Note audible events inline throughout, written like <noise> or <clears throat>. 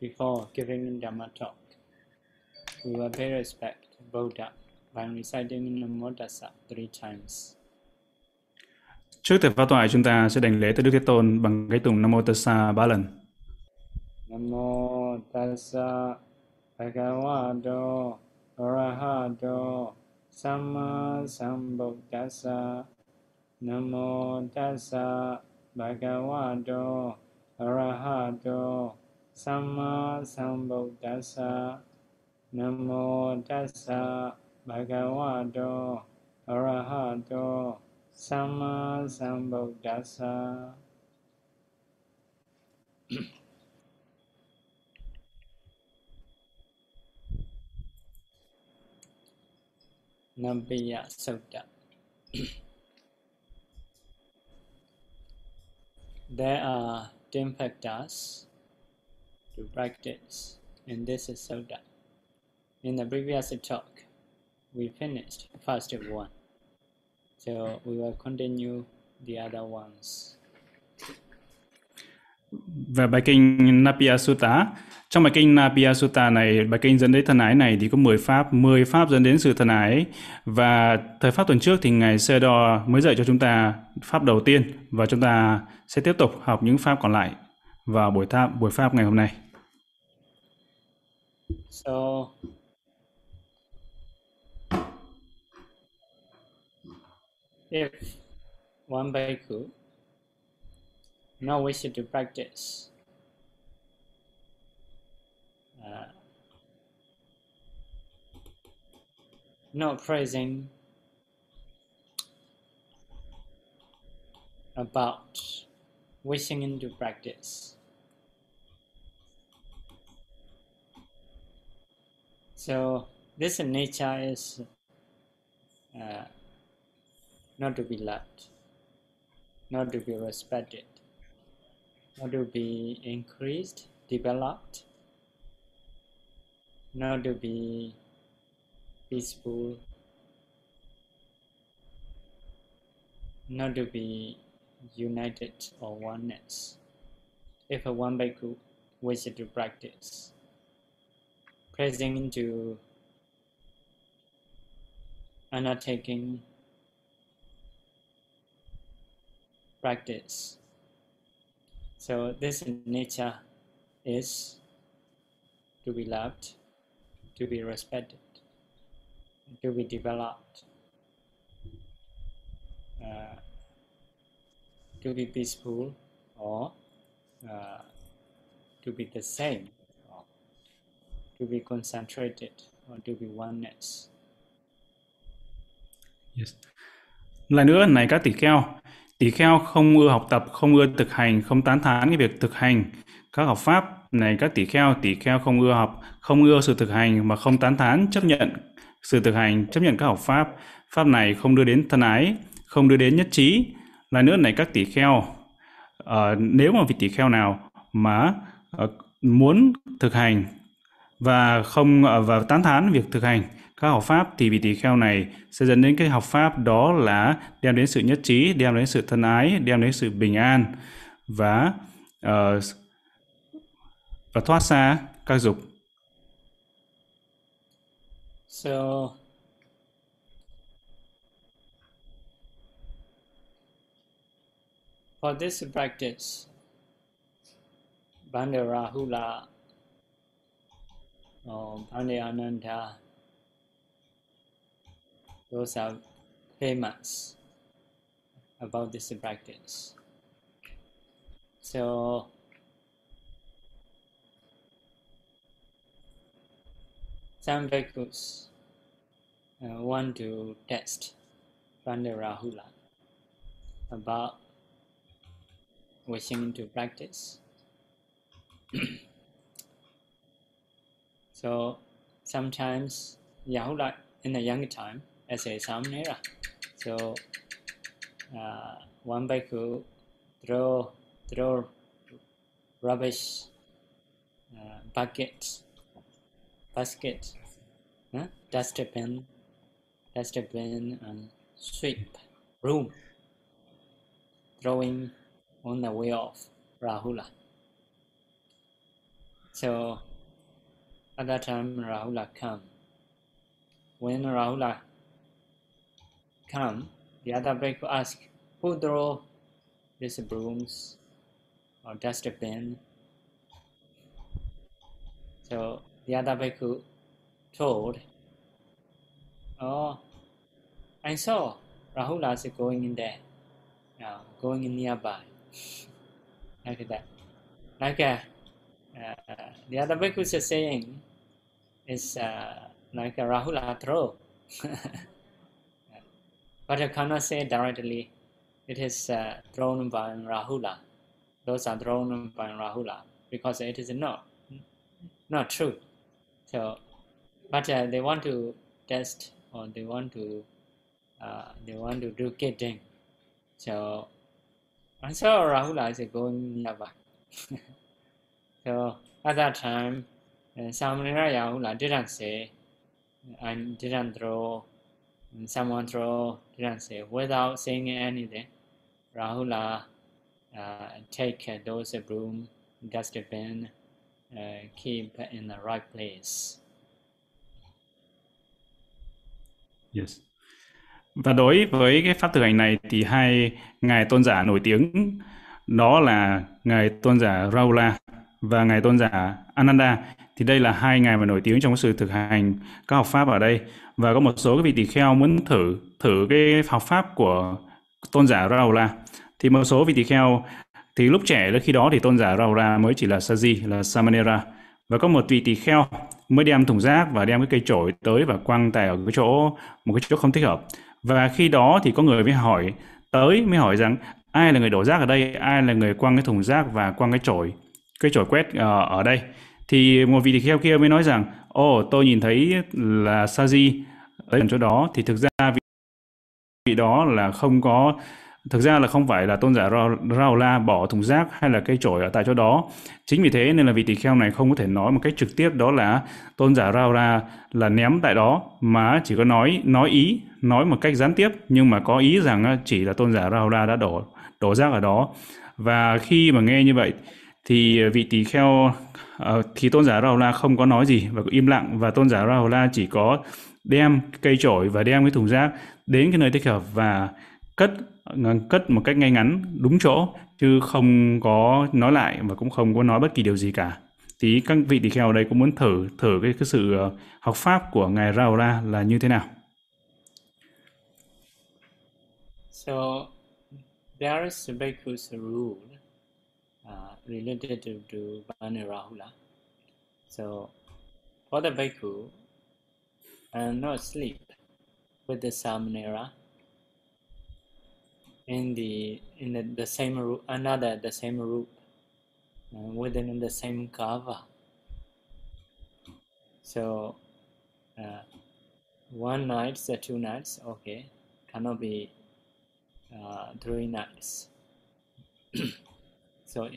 before giving Dhamma talk. We will pay respect to Buddha by reciting Namo Tassa three times. Trước thời pháp thoại chúng ta sẽ đảnh lễ tới Đức Thế Tôn bằng cái tụng Nam Mô Tassa ba lần. Namo Tassa Bhagavato Arahato Samma Sambuddhassa Namo Tassa Bhagavato Arahato Sama Sambuddhasa Namo Dasa Bhagavato Arahato Sama Sambuddhasa <coughs> Nabiya Sutta. <coughs> There are ten factors to practice, and this is so done. In the previous talk, we finished first one, so we will continue the other ones. Và bài kinh Napia Sutta, trong bài kinh Napia Sutta này, bài kinh dẫn đến thân ái này thì có 10 pháp, 10 pháp dẫn đến sự thân ái. Và thời pháp tuần trước thì Ngài Sê Đo mới dạy cho chúng ta pháp đầu tiên và chúng ta sẽ tiếp tục học những pháp còn lại vào buổi tháp buổi pháp ngày hôm nay. So, if one bhikkhu now wish to practice uh, not praising about wishing into practice. So this nature is uh, not to be loved, not to be respected, not to be increased, developed, not to be peaceful, not to be united or oneness. If a one bhikkhu wishes to practice, pressing into undertaking practice. So this nature is to be loved, to be respected, to be developed, uh, to be peaceful, or uh, to be the same, to be concentrated, or to be oneness. Yes. Lại nữa, này các tỷ kheo, tỷ kheo không ưa học tập, không ưa thực hành, không tán thán cái việc thực hành các học pháp. Này các tỷ kheo, tỷ kheo không ưa học, không ưa sự thực hành mà không tán thán, chấp nhận sự thực hành, chấp nhận các học pháp. Pháp này không đưa đến thân ái, không đưa đến nhất trí. Lại nữa này các tỷ kheo, uh, nếu mà vị tỷ kheo nào mà uh, muốn thực hành và không à, và tán thán việc thực hành các học pháp thì vị tỳ kheo này sẽ dẫn đến cái học pháp đó là đem đến sự nhất trí, đem đến sự thân ái, đem đến sự bình an và uh, và thoát xa các dục. So for this practice, Bande Rahula Bande Ananda, those are famous about this practice. So some bhikkhus uh, want to test Bande Rahula about wishing to practice. <clears throat> so sometimes Yahula in the young time as a samnera. So uh, one bhikkhu throw throw rubbish uh, buckets, basket, huh? dustbin, dustbin, and sweep room, throwing on the way of Rahula. So at that time Rahula come. When Rahula come, the other bhikkhu ask, who throw these brooms or dustbin? So the other bhikkhu told, oh, I saw Rahula is going in there, uh, going in nearby, <laughs> like that. Like uh, uh, the other bhikkhus are saying, is uh, like a Rahula throw. <laughs> but I cannot say directly it is uh, thrown by Rahula. Those are thrown by Rahula because it is not not true. So, but uh, they want to test or they want to uh, they want to do kidding. So, I saw Rahula is going nearby. <laughs> so at that time, uh, Samanera Rahula didn't say, I didn't throw, someone throw, didn't say, without saying anything. Rahula uh, à, take those broom, dustbin, uh, ờ, keep in the right place. Yes. Và đối với cái pháp thực hành này thì hai ngài tôn giả nổi tiếng đó là ngài tôn giả Raula và ngài tôn giả Ananda thì đây là hai ngài mà nổi tiếng trong sự thực hành các học pháp ở đây. Và có một số cái vị tỳ kheo muốn thử thử cái học pháp của tôn giả Raula thì một số vị tỳ kheo thì lúc trẻ khi đó thì tôn giả Raura mới chỉ là Saji là Samanera. Và có một vị tỳ kheo mới đem thùng rác và đem cái cây chổi tới và quăng tại ở cái chỗ một cái chỗ không thích hợp. Và khi đó thì có người mới hỏi tới mới hỏi rằng ai là người đổ rác ở đây? Ai là người quăng cái thùng rác và quăng cái chổi cái chổi quét uh, ở đây? Thì một vị tỳ kheo kia mới nói rằng ồ oh, tôi nhìn thấy là Saji ở chỗ đó thì thực ra vị vị đó là không có thực ra là không phải là tôn giả Rao La bỏ thùng rác hay là cây chổi ở tại chỗ đó. Chính vì thế nên là vị tỳ kheo này không có thể nói một cách trực tiếp đó là tôn giả Rao La là ném tại đó mà chỉ có nói nói ý, nói một cách gián tiếp nhưng mà có ý rằng à, chỉ là tôn giả Rao La đã đổ đổ rác ở đó. Và khi mà nghe như vậy thì vị tỳ kheo Ờ, thì tôn giả Rao La không có nói gì và im lặng và tôn giả Rao La chỉ có đem cây chổi và đem cái thùng rác đến cái nơi thích hợp và cất ờ, cất một cách ngay ngắn đúng chỗ chứ không có nói lại và cũng không có nói bất kỳ điều gì cả. Thì các vị tỳ kheo ở đây cũng muốn thử thử cái, cái sự ờ, học pháp của ngài Rao la là như thế nào? So there is a rule uh, related to, to Bani Rahula. So for the bhikkhu, uh, not sleep with the Samanera in the in the, the same room, another the same room, uh, within the same cover. So uh, one night, the two nights, okay, cannot be uh, three nights. <clears throat> so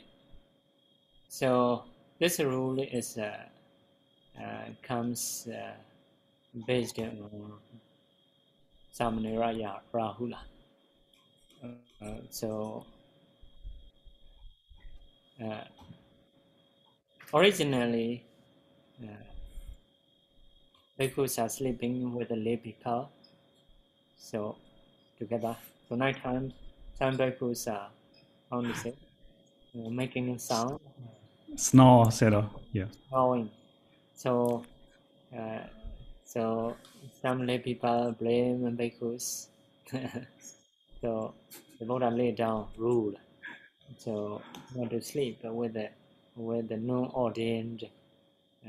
so this rule is uh, uh, comes uh, based on Samanera Rahula. Uh, so uh, originally uh, bhikkhus are sleeping with the lay so together. So night time some bhikkhus are on the same making a sound? Snore set yeah. Snoring so uh, so some lay people blame bhikkhus <laughs> so the Buddha laid down rule. So not to sleep with the with the non-ordained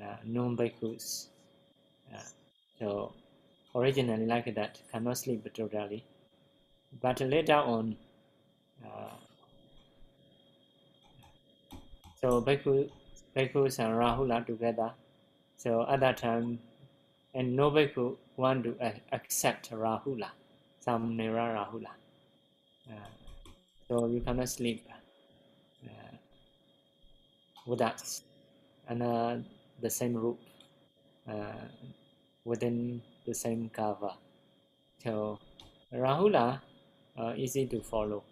uh, non-bhikkhus. Uh, so originally like that, cannot sleep totally. But later on, uh, so bhikkhu, bhikkhus and Rahula together. So at that time, and no bhikkhu want to accept Rahula, some Nera Rahula. Uh, so you cannot sleep uh, with us under the same roof uh, within the same cover. So Rahula uh, easy to follow.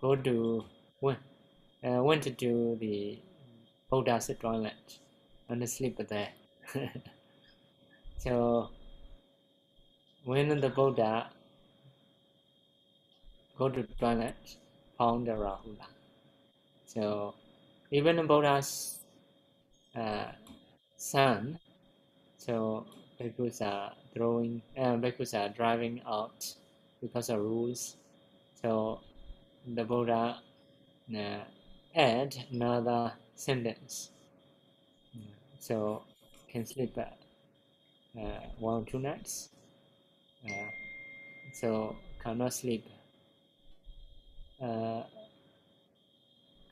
Go to went, uh, went to do the Buddha's toilet and sleep there. <laughs> so when the Buddha go to toilet, found the Rahula. So even Buddha's uh, son, so bhikkhus are throwing, uh, bhikkhus are driving out because of rules. So the Buddha uh, add another sentence. So can sleep uh, uh, one or two nights. Uh, so cannot sleep. Uh,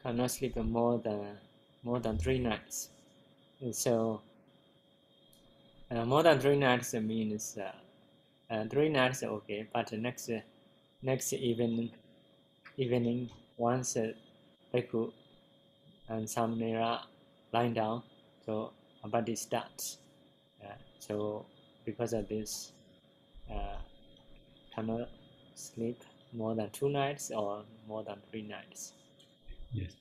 cannot sleep more than more than three nights. So uh, more than three nights means uh, uh, three nights okay, but next next evening evening once Bhikkhu and Samnera lying down, so a body starts. Uh, so because of this, uh, cannot sleep more than two nights or more than three nights. Yes.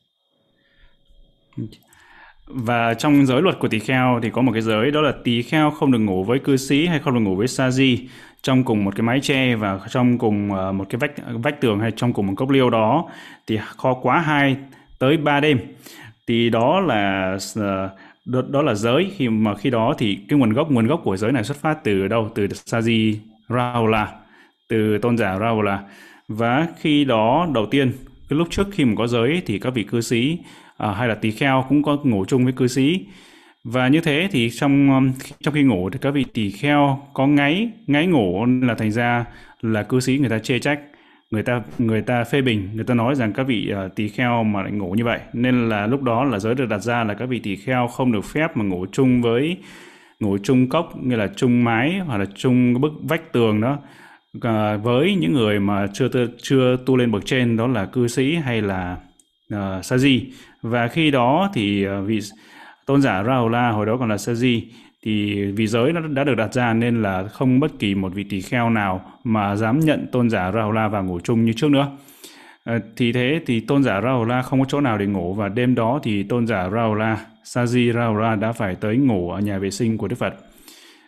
Và trong giới luật của tỳ kheo thì có một cái giới đó là tỳ kheo không được ngủ với cư sĩ hay không được ngủ với sa di trong cùng một cái mái che và trong cùng ờ, một cái vách vách tường hay trong cùng một cốc liêu đó thì khó quá hai tới ba đêm. Thì đó là ờ, đó, đó là giới khi mà khi đó thì cái nguồn gốc nguồn gốc của giới này xuất phát từ đâu? Từ sa Saji là từ tôn giả Rahula và khi đó đầu tiên cái lúc trước khi mà có giới thì các vị cư sĩ à, hay là tỳ kheo cũng có ngủ chung với cư sĩ. Và như thế thì trong um, trong khi ngủ thì các vị tỳ kheo có ngáy ngáy ngủ là thành ra là cư sĩ người ta chê trách người ta người ta phê bình người ta nói rằng các vị uh, tỳ kheo mà lại ngủ như vậy. Nên là lúc đó là giới được đặt ra là các vị tỳ kheo không được phép mà ngủ chung với ngủ chung cốc như là chung mái hoặc là chung bức vách tường đó. Uh, với những người mà chưa chưa tu lên bậc trên đó là cư sĩ hay là Ờ, uh, sa di và khi đó thì uh, vị tôn giả Rahula hồi đó còn là sa di thì vì giới nó đã được đặt ra nên là không bất kỳ một vị tỳ kheo nào mà dám nhận tôn giả Rahula vào ngủ chung như trước nữa. À, thì thế thì tôn giả Rahula không có chỗ nào để ngủ và đêm đó thì tôn giả Rahula, Saji Rahula đã phải tới ngủ ở nhà vệ sinh của Đức Phật.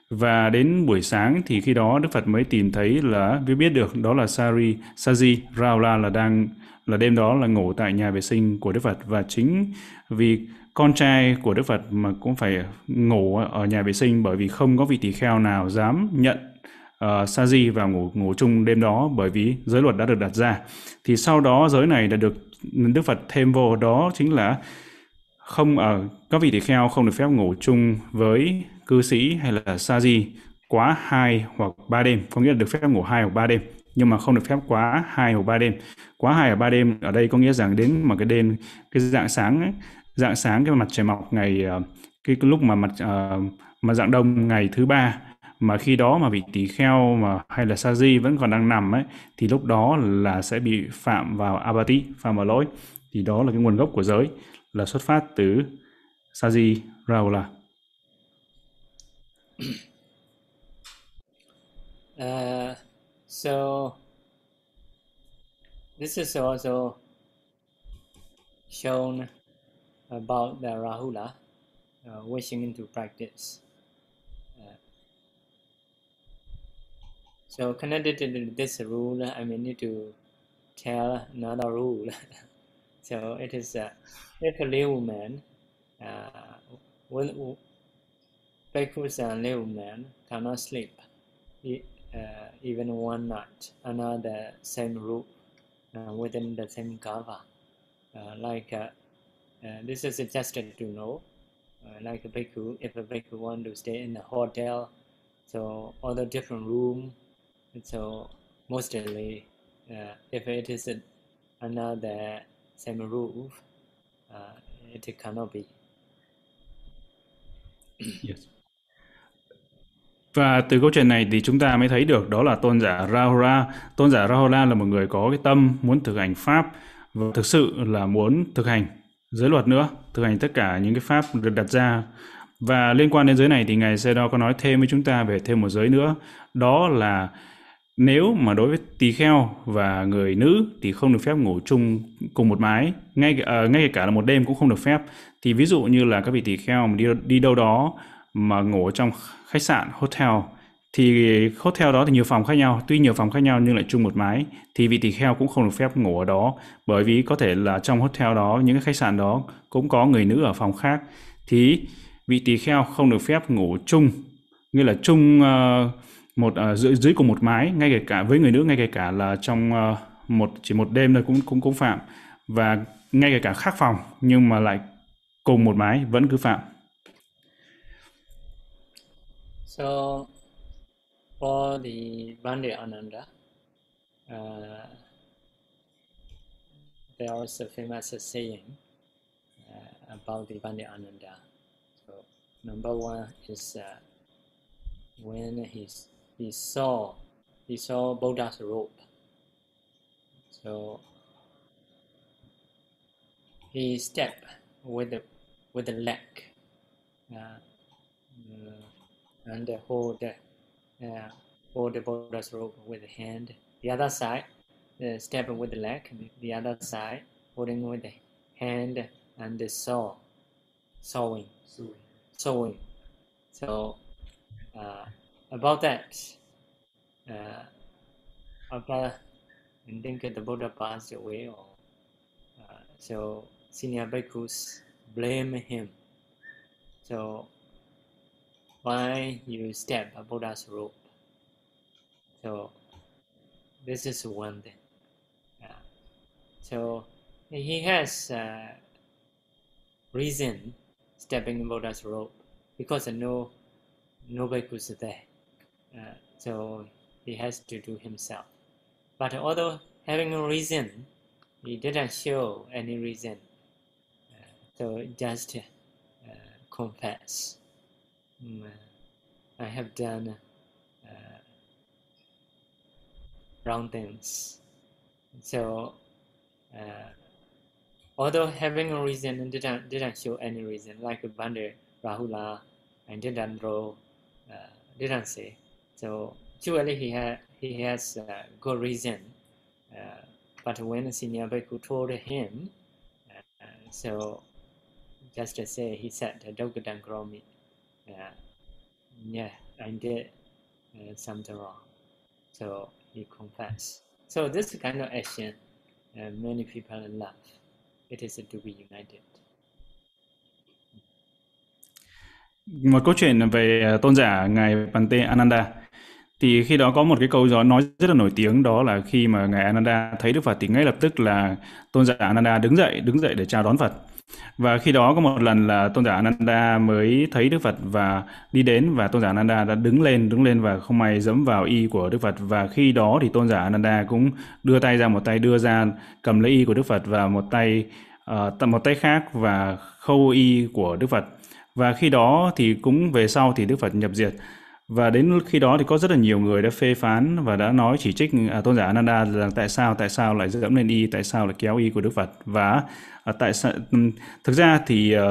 Và đến buổi sáng thì khi đó Đức Phật mới tìm thấy là mới biết được đó là Sari, Saji Rahula là đang là đêm đó là ngủ tại nhà vệ sinh của Đức Phật. Và chính vì con trai của Đức Phật mà cũng phải ngủ ở nhà vệ sinh bởi vì không có vị tỳ kheo nào dám nhận uh, sa di vào ngủ ngủ chung đêm đó bởi vì giới luật đã được đặt ra. Thì sau đó giới này đã được Đức Phật thêm vô đó chính là không ở các vị tỳ kheo không được phép ngủ chung với cư sĩ hay là sa di quá hai hoặc ba đêm. Có nghĩa là được phép ngủ hai hoặc ba đêm nhưng mà không được phép quá hai hoặc ba đêm quá hai ở ba đêm ở đây có nghĩa rằng đến mà cái đêm cái dạng sáng ấy, dạng sáng cái mặt trời mọc ngày ờ, cái, cái lúc mà mặt uh, mà dạng đông ngày thứ ba mà khi đó mà vị tỳ kheo mà hay là sa di vẫn còn đang nằm ấy thì lúc đó là sẽ bị phạm vào abati phạm vào lỗi thì đó là cái nguồn gốc của giới là xuất phát từ sa di Rahula. Uh, so this is also shown about the Rahula uh, wishing into practice. Uh, so connected to this rule, I may need to tell another rule. <laughs> so it is uh, if a laywoman, uh, when bhikkhus and laywoman cannot sleep uh, even one night another same uh, within the same kava, uh, like uh, uh, this is suggested to know, uh, like a bhikkhu, if a bhikkhu want to stay in a hotel, so other different room, so mostly uh, if it is another same roof, uh, it cannot be. yes. Và từ câu chuyện này thì chúng ta mới thấy được đó là tôn giả Rahula. Tôn giả Rahula là một người có cái tâm muốn thực hành Pháp và thực sự là muốn thực hành giới luật nữa, thực hành tất cả những cái pháp được đặt ra. Và liên quan đến giới này thì Ngài Sê-đo có nói thêm với chúng ta về thêm một giới nữa, đó là nếu mà đối với tỳ kheo và người nữ thì không được phép ngủ chung cùng một mái, ngay uh, ngay cả là một đêm cũng không được phép. thì ví dụ như là các vị tỳ kheo mà đi đi đâu đó mà ngủ trong khách sạn hotel. Thì hotel đó thì nhiều phòng khác nhau tuy nhiều phòng khác nhau nhưng lại chung một mái. Thì vị tỳ kheo cũng không được phép ngủ ở đó bởi vì có thể là trong hotel đó những cái khách sạn đó cũng có người nữ ở phòng khác. Thì vị tỳ kheo không được phép ngủ chung như là chung uh, một uh, dưới dưới cùng một mái ngay kể cả với người nữ ngay kể cả là trong uh, một chỉ một đêm thôi cũng cũng cũng phạm. Và ngay kể cả khác phòng nhưng mà lại cùng một mái vẫn cứ phạm. So for the Bande Ananda, uh, there a famous saying uh, about the Bande Ananda. So number one is uh, when he he saw he saw Buddha's robe. So he stepped with the with the leg uh, and hold uh, hold the Buddha's robe with the hand. The other side, uh, step with the leg. The other side, holding with the hand and the saw, sewing, sewing. So uh, about that, uh, after I think the Buddha passed away, or uh, so senior bhikkhus blame him. So why you step a Buddha's rope? So this is one thing. So he has uh, reason stepping Buddha's rope because no no bhikkhus there. Uh, so he has to do himself. But although having a reason, he didn't show any reason. Uh, so just uh, confess. Mm, I have done uh, wrong things. So uh, although having a reason didn't didn't show any reason, like Bande Rahula and Didandro uh, didn't say. So surely he had he has a good reason. Uh, but when senior Bhikkhu told him, uh, so just to say, he said, Dogadang Gromi, uh, yeah, I did uh, something wrong. So he confessed. So this kind of action, uh, many people love. It is to be united. Một câu chuyện về à, tôn giả ngài Pante Ananda thì khi đó có một cái câu gió nói rất là nổi tiếng đó là khi mà ngài Ananda thấy Đức Phật thì ngay lập tức là tôn giả Ananda đứng dậy đứng dậy để chào đón Phật và khi đó có một lần là tôn giả Ananda mới thấy Đức Phật và đi đến và tôn giả Ananda đã đứng lên đứng lên và không may dẫm vào y của Đức Phật. Và khi đó thì tôn giả Ananda cũng đưa tay ra một tay đưa ra cầm lấy y của Đức Phật và một tay uh, một tay khác và khâu y của Đức Phật. Và khi đó thì cũng về sau thì Đức Phật nhập diệt và đến khi đó thì có rất là nhiều người đã phê phán và đã nói chỉ trích à, tôn giả Ananda rằng tại sao tại sao lại dẫm lên y tại sao lại kéo y của Đức Phật. Và à, tại sao thực ra thì à,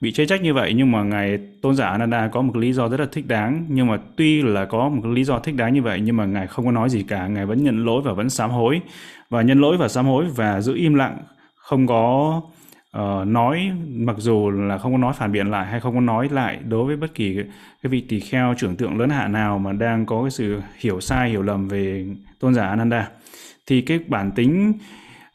bị chê trách như vậy nhưng mà ngài tôn giả Ananda có một lý do rất là thích đáng. Nhưng mà tuy là có một lý do thích đáng như vậy nhưng mà ngài không có nói gì cả. Ngài vẫn nhận lỗi và vẫn sám hối. Và nhận lỗi và sám hối và giữ im lặng không có uh, nói mặc dù là không có nói phản biện lại hay không có nói lại đối với bất kỳ cái, cái vị tỳ kheo trưởng tượng lớn hạ nào mà đang có cái sự hiểu sai hiểu lầm về tôn giả Ananda thì cái bản tính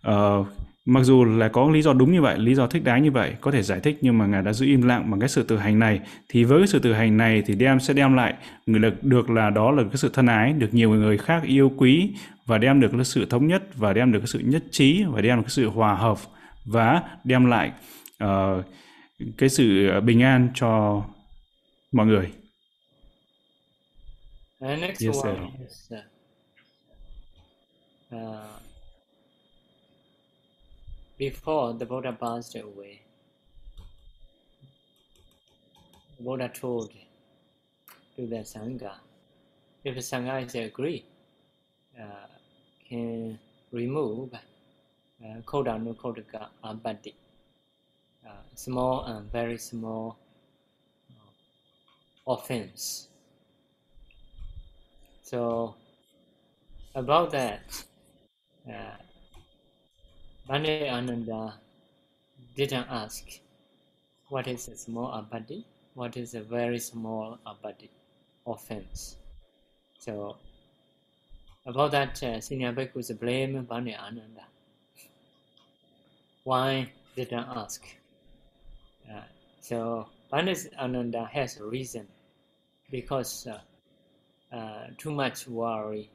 uh, mặc dù là có lý do đúng như vậy lý do thích đáng như vậy có thể giải thích nhưng mà ngài đã giữ im lặng bằng cái sự tự hành này thì với cái sự tự hành này thì đem sẽ đem lại người được được là đó là cái sự thân ái được nhiều người khác yêu quý và đem được cái sự thống nhất và đem được cái sự nhất trí và đem được cái sự hòa hợp và đem lại uh, cái sự bình an cho mọi người. And next Yes, one sir. is uh, before the Buddha passed away, the Buddha told to the Sangha, if the Sangha is agree, uh, can remove Koda no Kodaka Abadi, small and very small uh, offense. So about that, uh, Bande Ananda didn't ask what is a small abadi, what is a very small abadi offense. So about that, uh, Senior Bhikkhu's blame Bani Ananda. Why did I ask? Uh, so Bani Ananda has a reason because uh, uh, too much worry,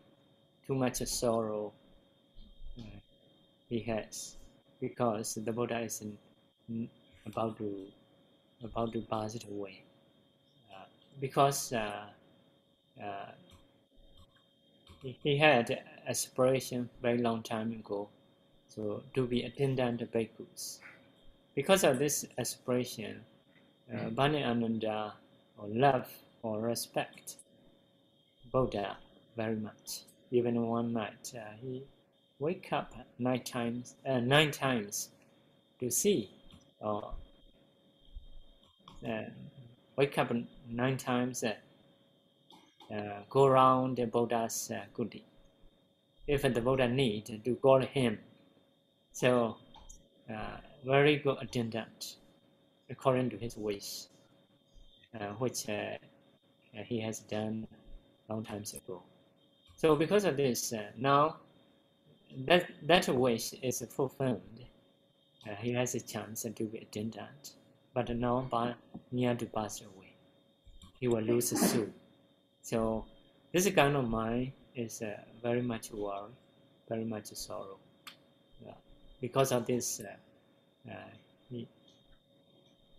too much sorrow uh, he has because the Buddha is in, about to about to pass it away. Uh, because uh, he, he had aspiration very long time ago, so to be attendant to bhikkhus. Because of this aspiration, uh, Bani Ananda or love or respect Buddha very much. Even one night, uh, he wake up nine times, uh, nine times to see or uh, wake up nine times, uh, uh, go around the Buddha's uh, kuti. If the Buddha need to call him, so uh, very good attendant according to his wish, uh, which uh, uh, he has done long times ago. So because of this, uh, now that that wish is fulfilled. Uh, he has a chance to be attendant, but now by near to pass away, he will lose his soul. So this kind of mind is very much worry, very much sorrow. Because of this, uh, uh, he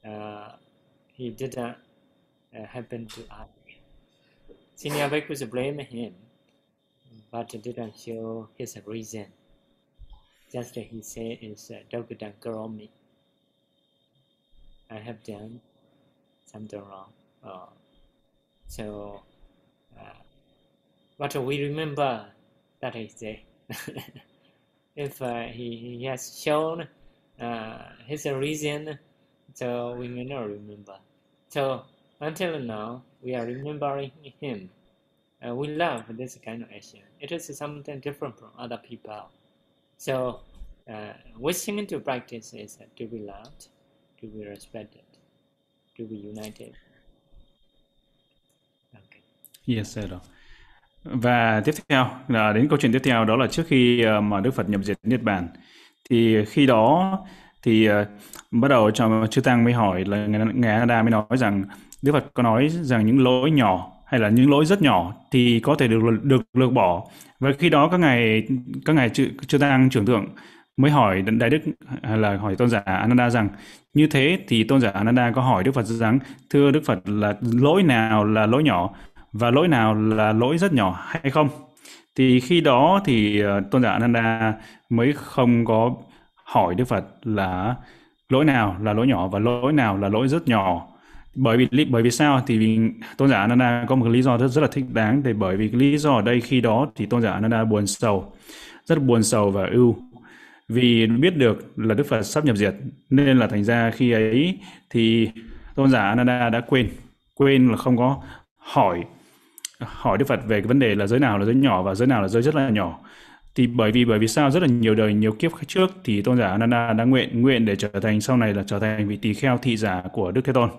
uh, he didn't happen to ask. Senior Bhikkhus blame him, but didn't show his reason. Just he said is uh, Dogadan Karomi. I have done something wrong. Uh, so, uh, but we remember that is <laughs> there. If uh, he, he has shown uh, his reason, so we may not remember. So until now, we are remembering him. Uh, we love this kind of action. It is something different from other people. So, uh, wishing to practice is to be loved, to be respected, to be united. Okay. Yes, sir. Và tiếp theo là đến câu chuyện tiếp theo đó là trước khi ờ, mà Đức Phật nhập diệt Niết Bàn. Thì khi đó thì uh, bắt đầu cho chư tăng mới hỏi là ngài Ananda mới nói rằng Đức Phật có nói rằng những lỗi nhỏ hay là những lỗi rất nhỏ thì có thể được được lược bỏ. Và khi đó các ngài các ngài chư, chư tăng trưởng thượng mới hỏi đại đức hay là hỏi tôn giả Ananda rằng như thế thì tôn giả Ananda có hỏi Đức Phật rằng thưa Đức Phật là lỗi nào là lỗi nhỏ? Và lỗi nào là lỗi rất nhỏ hay không? Thì khi đó thì ờ, tôn giả Ananda mới không có hỏi Đức Phật là lỗi nào là lỗi nhỏ và lỗi nào là lỗi rất nhỏ. Bởi vì bởi vì sao? Thì vì tôn giả Ananda có một lý do rất rất là thích đáng để bởi vì cái lý do ở đây khi đó thì tôn giả Ananda buồn sầu, rất buồn sầu và ưu. Vì biết được là Đức Phật sắp nhập diệt, nên là thành ra khi ấy thì tôn giả Ananda đã quên quên là không có hỏi hỏi Đức Phật về cái vấn đề là giới nào là giới nhỏ và giới nào là giới rất là nhỏ. Thì bởi vì bởi vì sao? Rất là nhiều đời, nhiều kiếp trước thì tôn giả Ananda đã nguyện nguyện để trở thành, sau này là trở thành vị tỳ kheo thị giả của Đức Thế Tôn,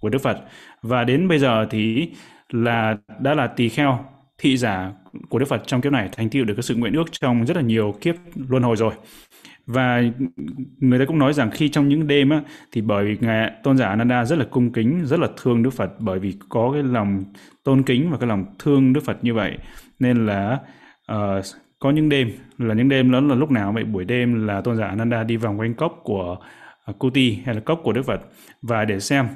của Đức Phật. Và đến bây giờ thì là, đã là tỳ kheo, thị giả của Đức Phật trong kiếp này, thành tựu được cái sự nguyện ước trong rất là nhiều kiếp luân hồi rồi và người ta cũng nói rằng khi trong những đêm á, thì bởi vì ngài tôn giả Ananda rất là cung kính rất là thương Đức Phật bởi vì có cái lòng tôn kính và cái lòng thương Đức Phật như vậy. Nên là uh, có những đêm là những đêm đó là lúc nào vậy? Buổi đêm là tôn giả Ananda đi vòng quanh cốc của uh, Kuti hay là cốc của Đức Phật. Và để xem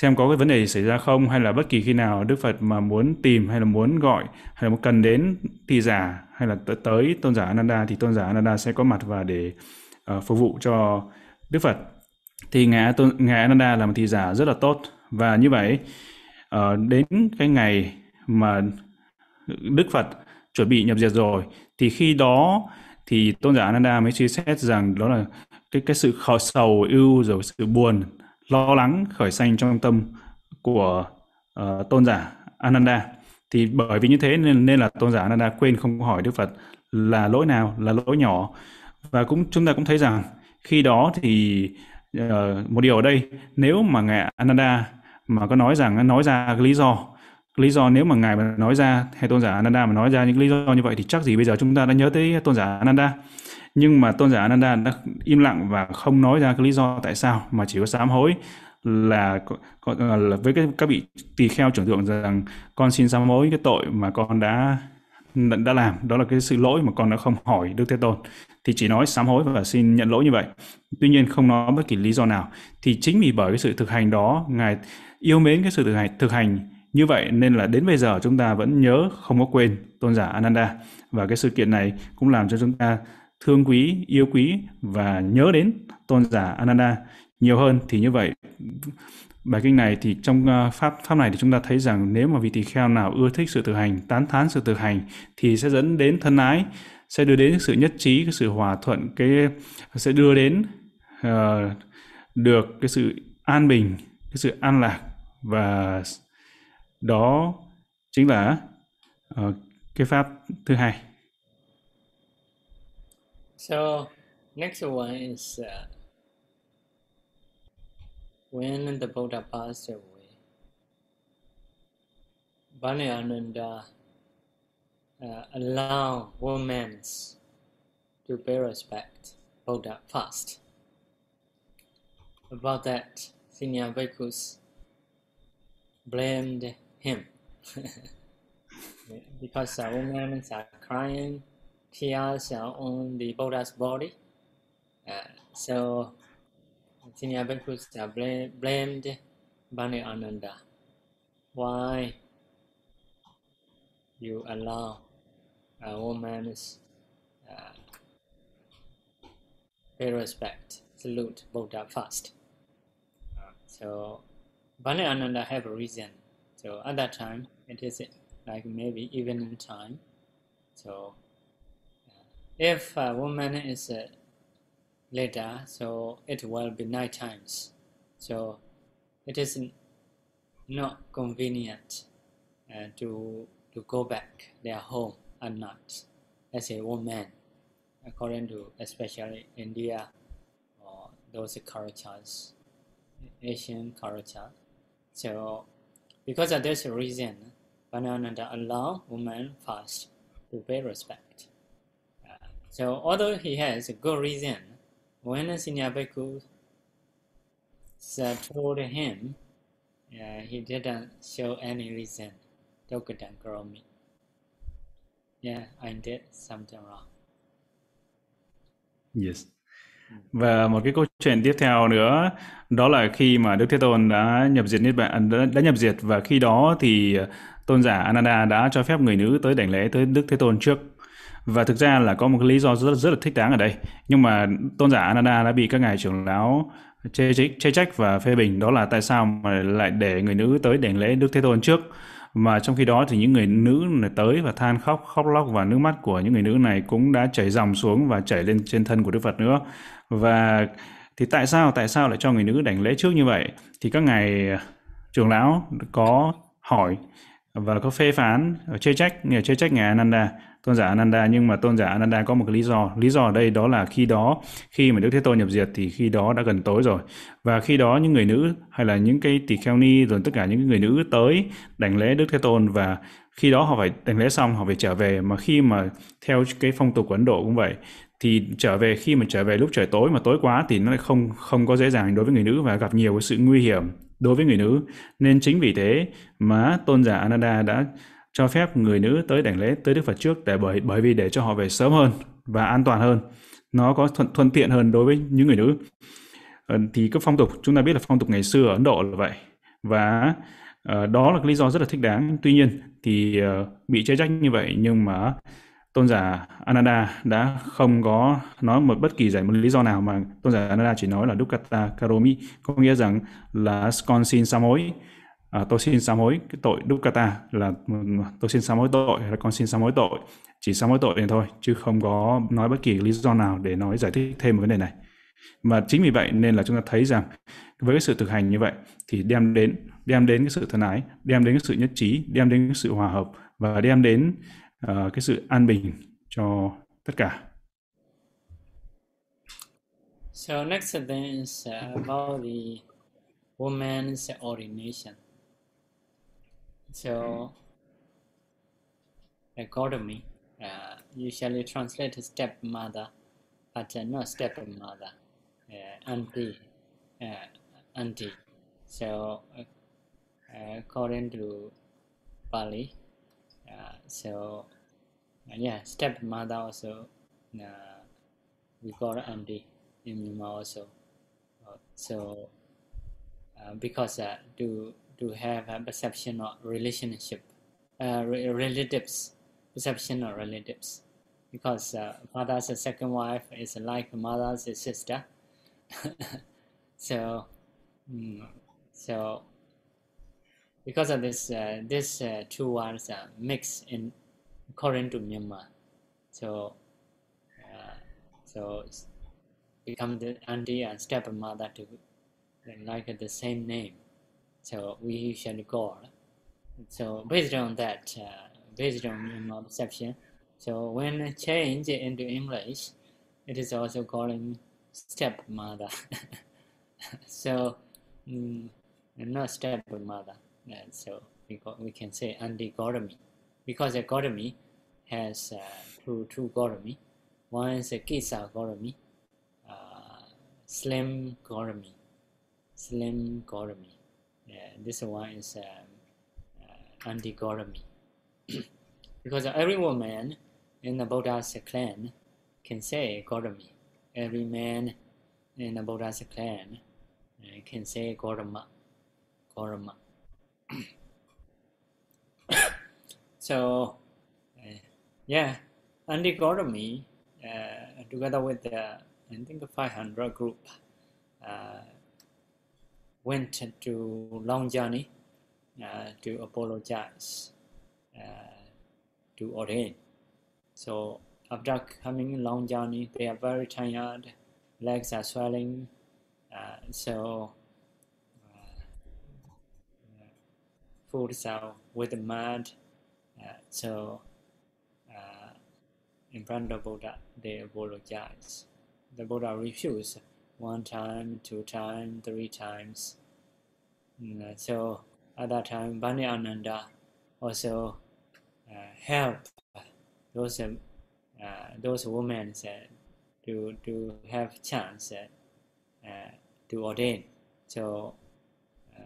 xem có cái vấn đề gì xảy ra không hay là bất kỳ khi nào Đức Phật mà muốn tìm hay là muốn gọi hay là cần đến thì giả hay là tới tôn giả Ananda thì tôn giả Ananda sẽ có mặt và để uh, phục vụ cho Đức Phật. Thì ngài tôn ngài Ananda là một thị giả rất là tốt. Và như vậy uh, đến cái ngày mà Đức Phật chuẩn bị nhập diệt rồi thì khi đó thì tôn giả Ananda mới suy xét rằng đó là cái cái sự khổ sầu ưu rồi sự buồn lo lắng khởi sanh trong tâm của uh, tôn giả Ananda. Thì bởi vì như thế nên nên là tôn giả Ananda quên không hỏi Đức Phật là lỗi nào là lỗi nhỏ. Và cũng chúng ta cũng thấy rằng khi đó thì uh, một điều ở đây nếu mà ngài Ananda mà có nói rằng nói ra cái lý do lý do nếu mà ngài mà nói ra hay tôn giả Ananda mà nói ra những lý do như vậy thì chắc gì bây giờ chúng ta đã nhớ tới tôn giả Ananda? Nhưng mà tôn giả Ananda đã im lặng và không nói ra cái lý do tại sao mà chỉ có sám hối là, à, là với cái, các vị tỳ kheo tưởng tượng rằng con xin sám hối cái tội mà con đã đã làm. Đó là cái sự lỗi mà con đã không hỏi Đức Thế Tôn. Thì chỉ nói sám hối và xin nhận lỗi như vậy. Tuy nhiên không nói bất kỳ lý do nào. Thì chính vì bởi cái sự thực hành đó ngài yêu mến cái sự thực hành thực hành như vậy nên là đến bây giờ chúng ta vẫn nhớ không có quên tôn giả Ananda. Và cái sự kiện này cũng làm cho chúng ta thương quý, yêu quý và nhớ đến tôn giả Ananda nhiều hơn thì như vậy bài kinh này thì trong ờ, pháp pháp này thì chúng ta thấy rằng nếu mà vị tỳ kheo nào ưa thích sự thực hành, tán thán sự thực hành thì sẽ dẫn đến thân ái, sẽ đưa đến sự nhất trí, cái sự hòa thuận, cái sẽ đưa đến uh, được cái sự an bình, cái sự an lạc và đó chính là uh, cái pháp thứ hai. So next one is uh, when the Buddha passed away. Banayananda uh, allowed women to pay respect Buddha first. About that, senior bhikkhus blamed him <laughs> because uh, women are crying tears on the Buddha's body. Uh, so senior bhikkhus are blamed Bani Ananda. Why you allow a woman's uh, pay respect, salute Buddha first? Uh, so Bani Ananda have a reason. So at that time, it is like maybe even in time. So if a woman is uh, later, so it will be night times. So it is not convenient uh, to to go back their home at night as a woman, according to especially India or those cultures, Asian culture. So because of this reason, Banananda allow women first to pay respect. So although he has a good reason, when Senior Bhikkhu told him, uh, he didn't show any reason. Dokatan Karomi. Yeah, I did something wrong. Yes. Và một cái câu chuyện tiếp theo nữa đó là khi mà Đức Thế Tôn đã nhập diệt niết bàn đã, đã nhập diệt và khi đó thì tôn giả Ananda đã cho phép người nữ tới đảnh lễ tới Đức Thế Tôn trước và thực ra là có một cái lý do rất rất là thích đáng ở đây. Nhưng mà tôn giả Ananda đã bị các ngài trưởng lão chê trách, chê trách và phê bình. Đó là tại sao mà lại để người nữ tới đảnh lễ Đức Thế Tôn trước. Mà trong khi đó thì những người nữ này tới và than khóc khóc lóc và nước mắt của những người nữ này cũng đã chảy dòng xuống và chảy lên trên thân của Đức Phật nữa. Và thì tại sao tại sao lại cho người nữ đảnh lễ trước như vậy? Thì các ngài trưởng lão có hỏi và có phê phán chê trách nghe chê trách ngài Ananda tôn giả Ananda. Nhưng mà tôn giả Ananda có một cái lý do. Lý do ở đây đó là khi đó, khi mà Đức Thế Tôn nhập diệt thì khi đó đã gần tối rồi. Và khi đó những người nữ hay là những cái tỳ kheo ni, rồi tất cả những người nữ tới đảnh lễ Đức Thế Tôn và khi đó họ phải đảnh lễ xong, họ phải trở về. Mà khi mà theo cái phong tục của Ấn Độ cũng vậy, thì trở về, khi mà trở về lúc trời tối mà tối quá thì nó lại không không có dễ dàng đối với người nữ và gặp nhiều cái sự nguy hiểm đối với người nữ. Nên chính vì thế mà tôn giả Ananda đã cho phép người nữ tới đảnh lễ tới Đức Phật trước để bởi bởi vì để cho họ về sớm hơn và an toàn hơn. Nó có thuận thuận tiện hơn đối với những người nữ. Ờ, thì cái phong tục chúng ta biết là phong tục ngày xưa ở Ấn Độ là vậy. Và uh, đó là cái lý do rất là thích đáng. Tuy nhiên thì uh, bị chế trách như vậy nhưng mà tôn giả Ananda đã không có nói một bất kỳ giải một lý do nào mà tôn giả Ananda chỉ nói là Dukkata Karomi có nghĩa rằng là con xin sám hối à, tôi xin sám hối cái tội Dukkata là ừ, tôi xin sám hối tội hay là con xin sám hối tội chỉ sám hối tội này thôi chứ không có nói bất kỳ lý do nào để nói giải thích thêm vấn đề này và chính vì vậy nên là chúng ta thấy rằng với cái sự thực hành như vậy thì đem đến đem đến cái sự thân ái đem đến cái sự nhất trí đem đến cái sự hòa hợp và đem đến uh, cái sự an bình cho tất cả So next thing uh, is about the woman's ordination. So dichotomy uh, usually translate stepmother, but uh, not stepmother, uh, auntie, uh, auntie. So uh, according to Bali, uh, so uh, yeah, stepmother also we call auntie in Myanmar also. So because to to have a perception of relationship, uh, re- relatives, perception of relatives, because uh, father's second wife is like mother's sister. <laughs> so, mm, so because of this, uh, this uh, two words are mixed in according to Myanmar. So, uh, so become the auntie and stepmother to like the same name. So we usually call. So based on that, uh, based on Myanmar perception, so when change into English, it is also calling stepmother. <laughs> so mm, not stepmother. Uh, so we, we can say antigotomy because a gotomy has uh, two two gotomy. One is a kisa gotomy, uh, slim gotomy, slim gotomy. This one is um, uh, antigotomy <clears throat> because every woman in the Buddha's clan can say gotomy. Every man in the Buddha's clan uh, can say gotama, gotama. <coughs> so, uh, yeah, antigotomy uh, together with the I think 500 group uh, went to long journey uh, to apologize uh, to ordain. So after coming long journey, they are very tired, legs are swelling. Uh, so uh, foods are with mud. Uh, so uh, in front of Buddha, they apologize. The Buddha refused one time, two times, three times. So at that time, Bani Ananda also uh, helped those uh, those women uh, to to have chance uh, to ordain. So uh,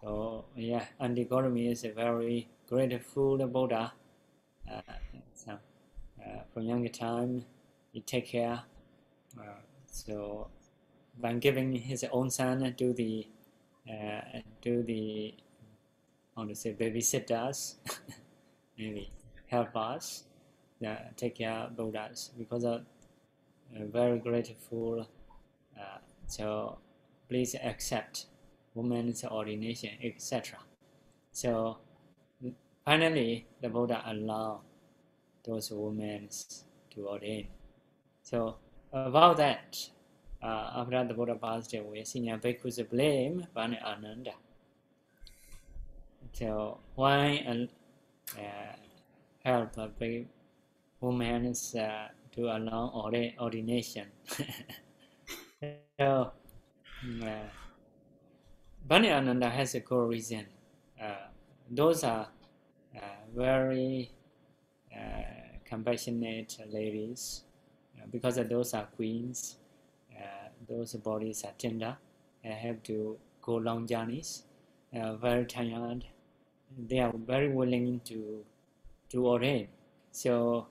so yeah, Antigotomy is a very grateful Buddha. Uh, so, uh, from younger time, he take care. Uh, so by giving his own son to the uh, to the how to say babysit us, <laughs> maybe help us, uh, take care of Buddhas because uh, very grateful. Uh, so please accept women's ordination, etc. So finally, the Buddha allowed those women to ordain. So about that, uh, after the Buddha passed away, senior bhikkhus blame Bani Ananda. So why uh, help a woman uh, to allow ordination? <laughs> so uh, Bani Ananda has a good reason. Uh, those are uh, very uh, compassionate ladies uh, because those are queens. Uh, those bodies are tender and have to go long journeys, uh, very tired. They are very willing to to ordain. So,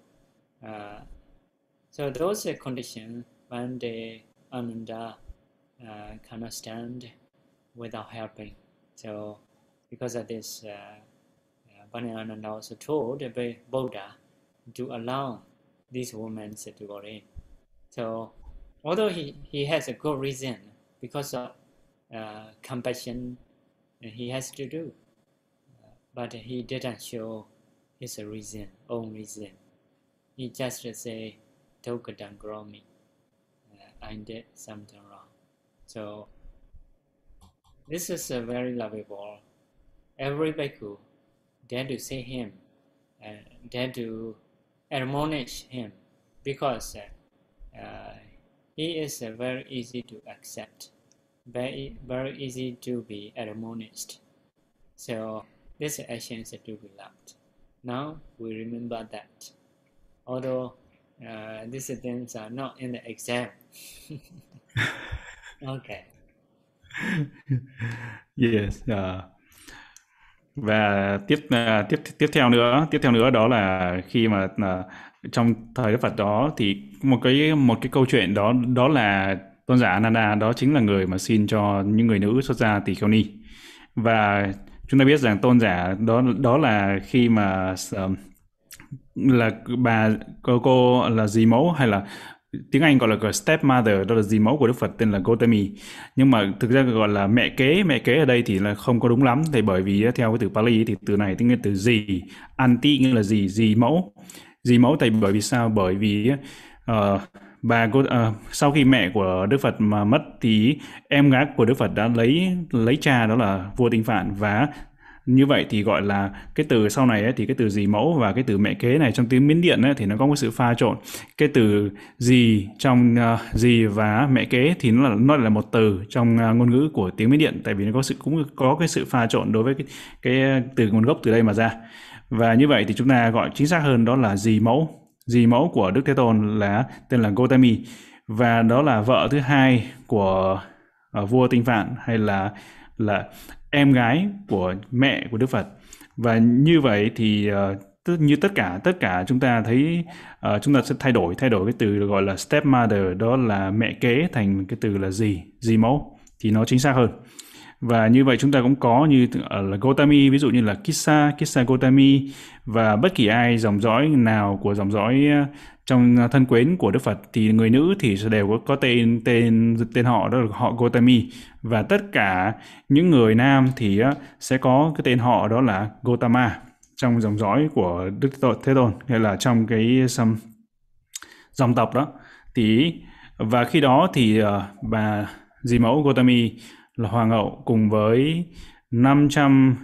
uh, so those uh, conditions when the Ananda uh, cannot stand without helping. So, because of this, uh, uh, Ananda also told Buddha to allow these women to ordain. So, although he, he has a good reason because of uh, compassion he has to do, but he didn't show his reason, own reason. He just say, Tokadan Gromi, uh, I did something wrong. So, this is a very lovable. Every bhikkhu dare to say him, uh, dare to admonish him because uh, uh, It is very easy to accept, very very easy to be admonished. So these actions to be loved. Now we remember that, although uh, these things are not in the exam. <laughs> okay. <laughs> yes. Uh, và tiếp uh, tiếp tiếp theo nữa tiếp theo nữa đó là khi mà uh, trong thời Đức Phật đó thì một cái một cái câu chuyện đó đó là tôn giả Ananda đó chính là người mà xin cho những người nữ xuất gia tỳ kheo ni. Và chúng ta biết rằng tôn giả đó đó là khi mà là bà, cô cô là dì mẫu hay là tiếng Anh gọi là step mother đó là dì mẫu của Đức Phật tên là Gotami. Nhưng mà thực ra gọi là mẹ kế mẹ kế ở đây thì là không có đúng lắm. Thì bởi vì theo cái từ Pali thì từ này, tiếng từ dì, anti nghĩa là dì dì mẫu dì mẫu tại bởi vì sao? Bởi vì uh, bà cô uh, sau khi mẹ của Đức Phật mà mất thì em gái của Đức Phật đã lấy lấy cha đó là vua Tinh Phạn. Và như vậy thì gọi là cái từ sau này ấy, thì cái từ dì mẫu và cái từ mẹ kế này trong tiếng miến điện ấy, thì nó có một sự pha trộn. Cái từ dì trong uh, dì và mẹ kế thì nó là nó là một từ trong uh, ngôn ngữ của tiếng miến điện. Tại vì nó có sự cũng có cái sự pha trộn đối với cái cái từ nguồn gốc từ đây mà ra và như vậy thì chúng ta gọi chính xác hơn đó là dì mẫu. Dì mẫu của Đức Thế Tôn là tên là Gotami. Và đó là vợ thứ hai của uh, vua Tinh Phạn hay là là em gái của mẹ của Đức Phật. Và như vậy thì uh, như tất cả tất cả chúng ta thấy uh, chúng ta sẽ thay đổi thay đổi cái từ gọi là stepmother đó là mẹ kế thành cái từ là gì gì mẫu. Thì nó chính xác hơn và như vậy chúng ta cũng có như ờ, là Gotami ví dụ như là Kissa Kissa Gotami và bất kỳ ai dòng dõi nào của dòng dõi ờ, trong thân quến của Đức Phật thì người nữ thì đều có, có tên tên tên họ đó là họ Gotami. Và tất cả những người nam thì ờ, sẽ có cái tên họ đó là Gotama trong dòng dõi của Đức Thế Tôn hay là trong cái dòng tộc đó. Thì và khi đó thì uh, bà dì mẫu Gotami là hoàng hậu cùng với 500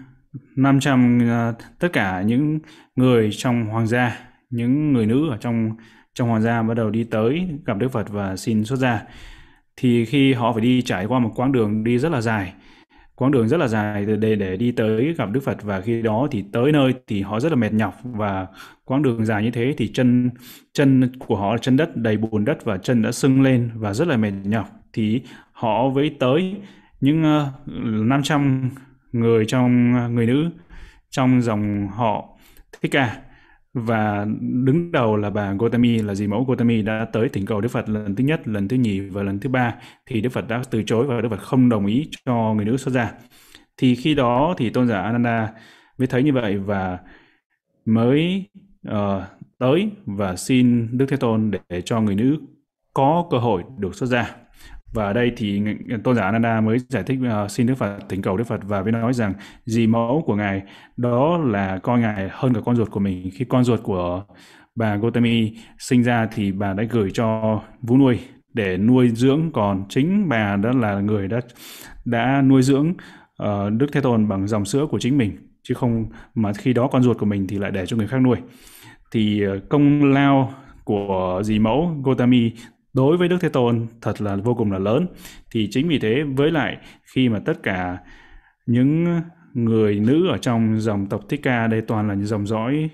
500 uh, tất cả những người trong hoàng gia những người nữ ở trong trong hoàng gia bắt đầu đi tới gặp Đức Phật và xin xuất gia. Thì khi họ phải đi trải qua một quãng đường đi rất là dài quãng đường rất là dài để để đi tới gặp Đức Phật và khi đó thì tới nơi thì họ rất là mệt nhọc và quãng đường dài như thế thì chân chân của họ là chân đất đầy bùn đất và chân đã sưng lên và rất là mệt nhọc. Thì họ với tới những ờ, uh, 500 người trong uh, người nữ trong dòng họ Thích Ca và đứng đầu là bà Gotami là dì mẫu Gotami đã tới thỉnh cầu Đức Phật lần thứ nhất, lần thứ nhì và lần thứ ba thì Đức Phật đã từ chối và Đức Phật không đồng ý cho người nữ xuất gia. Thì khi đó thì tôn giả Ananda mới thấy như vậy và mới uh, tới và xin Đức Thế Tôn để, để cho người nữ có cơ hội được xuất gia và ở đây thì tôn giả Ananda mới giải thích uh, xin Đức Phật thỉnh cầu Đức Phật và mới nói rằng dì mẫu của ngài đó là coi ngài hơn cả con ruột của mình. Khi con ruột của bà Gotami sinh ra thì bà đã gửi cho vú nuôi để nuôi dưỡng. Còn chính bà đó là người đã đã nuôi dưỡng uh, Đức Thế Tôn bằng dòng sữa của chính mình chứ không mà khi đó con ruột của mình thì lại để cho người khác nuôi. Thì ờ, công lao của dì mẫu Gotami đối với Đức Thế Tôn thật là vô cùng là lớn. Thì chính vì thế với lại khi mà tất cả những người nữ ở trong dòng tộc Thích Ca đây toàn là những dòng dõi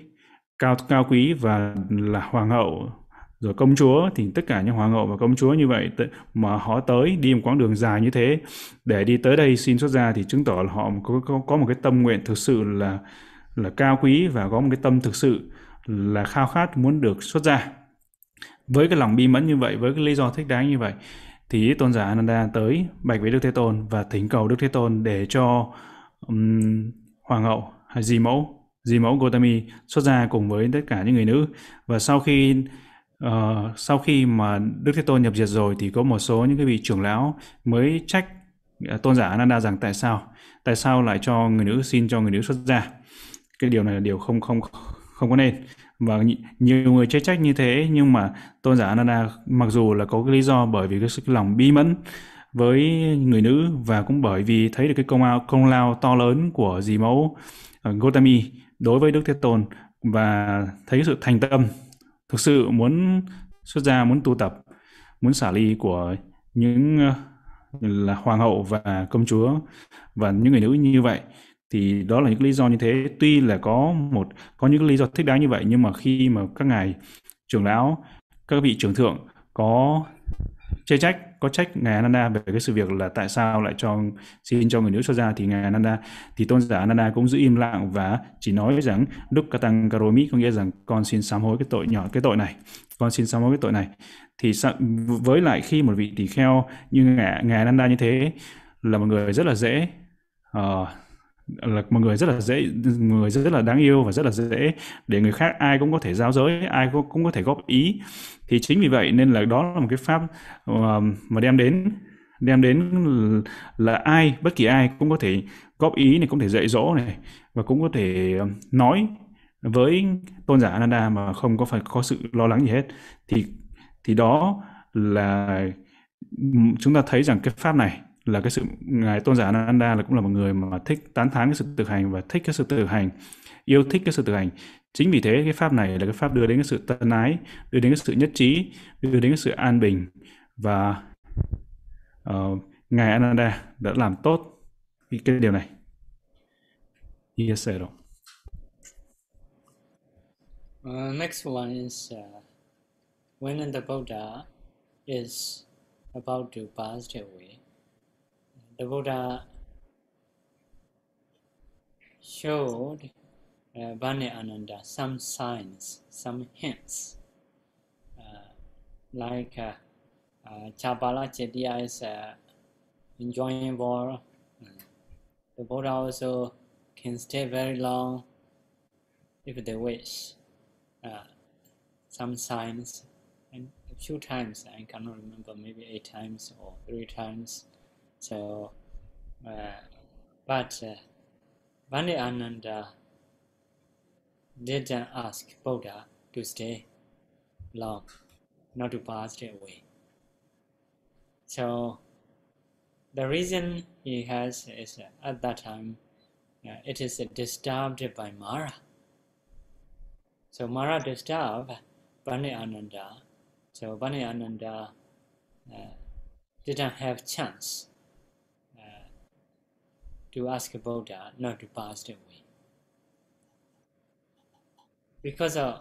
cao cao quý và là hoàng hậu rồi công chúa thì tất cả những hoàng hậu và công chúa như vậy mà họ tới đi một quãng đường dài như thế để đi tới đây xin xuất gia thì chứng tỏ là họ có, có, có một cái tâm nguyện thực sự là là cao quý và có một cái tâm thực sự là khao khát muốn được xuất gia với cái lòng bi mẫn như vậy với cái lý do thích đáng như vậy thì tôn giả Ananda tới bạch với Đức Thế Tôn và thỉnh cầu Đức Thế Tôn để cho um, hoàng hậu hay di mẫu di mẫu Gotami xuất gia cùng với tất cả những người nữ. Và sau khi uh, sau khi mà Đức Thế Tôn nhập diệt rồi thì có một số những cái vị trưởng lão mới trách ờ, tôn giả Ananda rằng tại sao tại sao lại cho người nữ xin cho người nữ xuất gia. Cái điều này là điều không không không có nên. Vâng, và nhiều người chê trách như thế nhưng mà tôn giả Ananda mặc dù là có cái lý do bởi vì cái sức lòng bi mẫn với người nữ và cũng bởi vì thấy được cái công lao công lao to lớn của dì mẫu uh, Gotami đối với Đức Thế Tôn và thấy sự thành tâm thực sự muốn xuất gia muốn tu tập muốn xả ly của những uh, là hoàng hậu và công chúa và những người nữ như vậy thì đó là những lý do như thế. Tuy là có một có những lý do thích đáng như vậy nhưng mà khi mà các ngài trưởng lão các vị trưởng thượng có chê trách có trách ngài Ananda về cái sự việc là tại sao lại cho xin cho người nữ xuất gia thì ngài Ananda thì tôn giả Ananda cũng giữ im lặng và chỉ nói rằng Đức Katang Karomi có nghĩa rằng con xin sám hối cái tội nhỏ cái tội này con xin sám hối cái tội này. Thì với lại khi một vị tỳ kheo như ngài, ngài Ananda như thế là một người rất là dễ uh, là một người rất là dễ người rất là đáng yêu và rất là dễ để người khác ai cũng có thể giao giới ai cũng, cũng có thể góp ý. Thì chính vì vậy nên là đó là một cái pháp mà đem đến đem đến là ai bất kỳ ai cũng có thể góp ý này cũng thể dạy dỗ này và cũng có thể nói với tôn giả Ananda mà không có phải có sự lo lắng gì hết. Thì thì đó là chúng ta thấy rằng cái pháp này là cái sự ngài tôn giả Ananda là cũng là một người mà thích tán thán cái sự thực hành và thích cái sự thực hành yêu thích cái sự thực hành chính vì thế cái pháp này là cái pháp đưa đến cái sự tân ái đưa đến cái sự nhất trí đưa đến cái sự an bình và uh, ngài Ananda đã làm tốt cái điều này yes sir. Uh, next one is uh, when the Buddha is about to pass away the Buddha showed uh, Ananda some signs, some hints, uh, like uh, uh, Chapala Chetiya is uh, enjoying war. The Buddha also can stay very long if they wish. Uh, some signs, and a few times, I cannot remember, maybe eight times or three times. So, uh, but uh, Bani Ananda didn't ask Buddha to stay long, not to pass away. So, the reason he has is uh, at that time uh, it is disturbed by Mara. So Mara disturbed Bani Ananda. So Bani Ananda uh, didn't have chance to ask Buddha not to pass away. Because of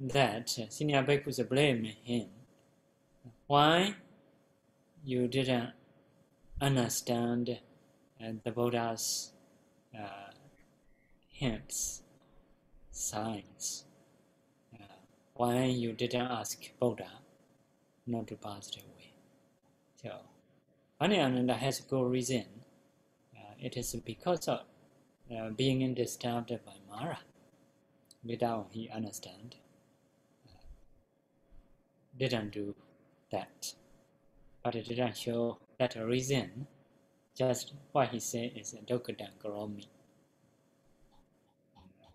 that, senior bhikkhus blame him. Why you didn't understand uh, the Buddha's uh, hints, signs? Uh, why you didn't ask Buddha not to pass away? So, Ananda has a good reason it is because of uh, being disturbed by Mara without he understand uh, didn't do that. But it didn't show that a reason just what he said is Dokkadan Karomi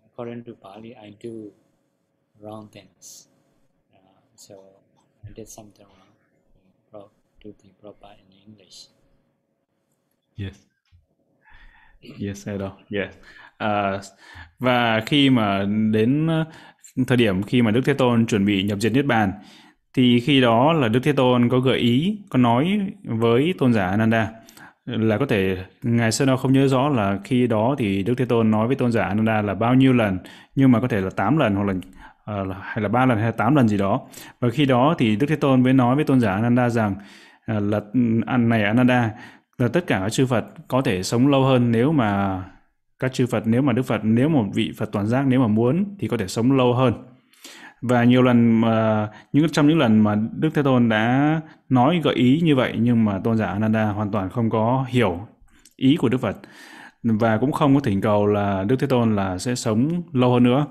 according to Pali I do wrong things. Uh, so I did something wrong to be proper in English. Yes Yes, hello. Yes. uh, và khi mà đến ờ, thời điểm khi mà Đức Thế Tôn chuẩn bị nhập diệt Niết Bàn thì khi đó là Đức Thế Tôn có gợi ý, có nói với tôn giả Ananda là có thể ngài Sơn không nhớ rõ là khi đó thì Đức Thế Tôn nói với tôn giả Ananda là bao nhiêu lần nhưng mà có thể là 8 lần hoặc là uh, hay là ba lần hay là 8 lần gì đó và khi đó thì Đức Thế Tôn mới nói với tôn giả Ananda rằng uh, là ừ, ăn này Ananda là tất cả các chư Phật có thể sống lâu hơn nếu mà, các chư Phật nếu mà Đức Phật, nếu một vị Phật toàn giác, nếu mà muốn thì có thể sống lâu hơn. Và nhiều lần mà, những, trong những lần mà Đức Thế Tôn đã nói gợi ý như vậy nhưng mà tôn giả Ananda hoàn toàn không có hiểu ý của Đức Phật và cũng không có thỉnh cầu là Đức Thế Tôn là sẽ sống lâu hơn nữa.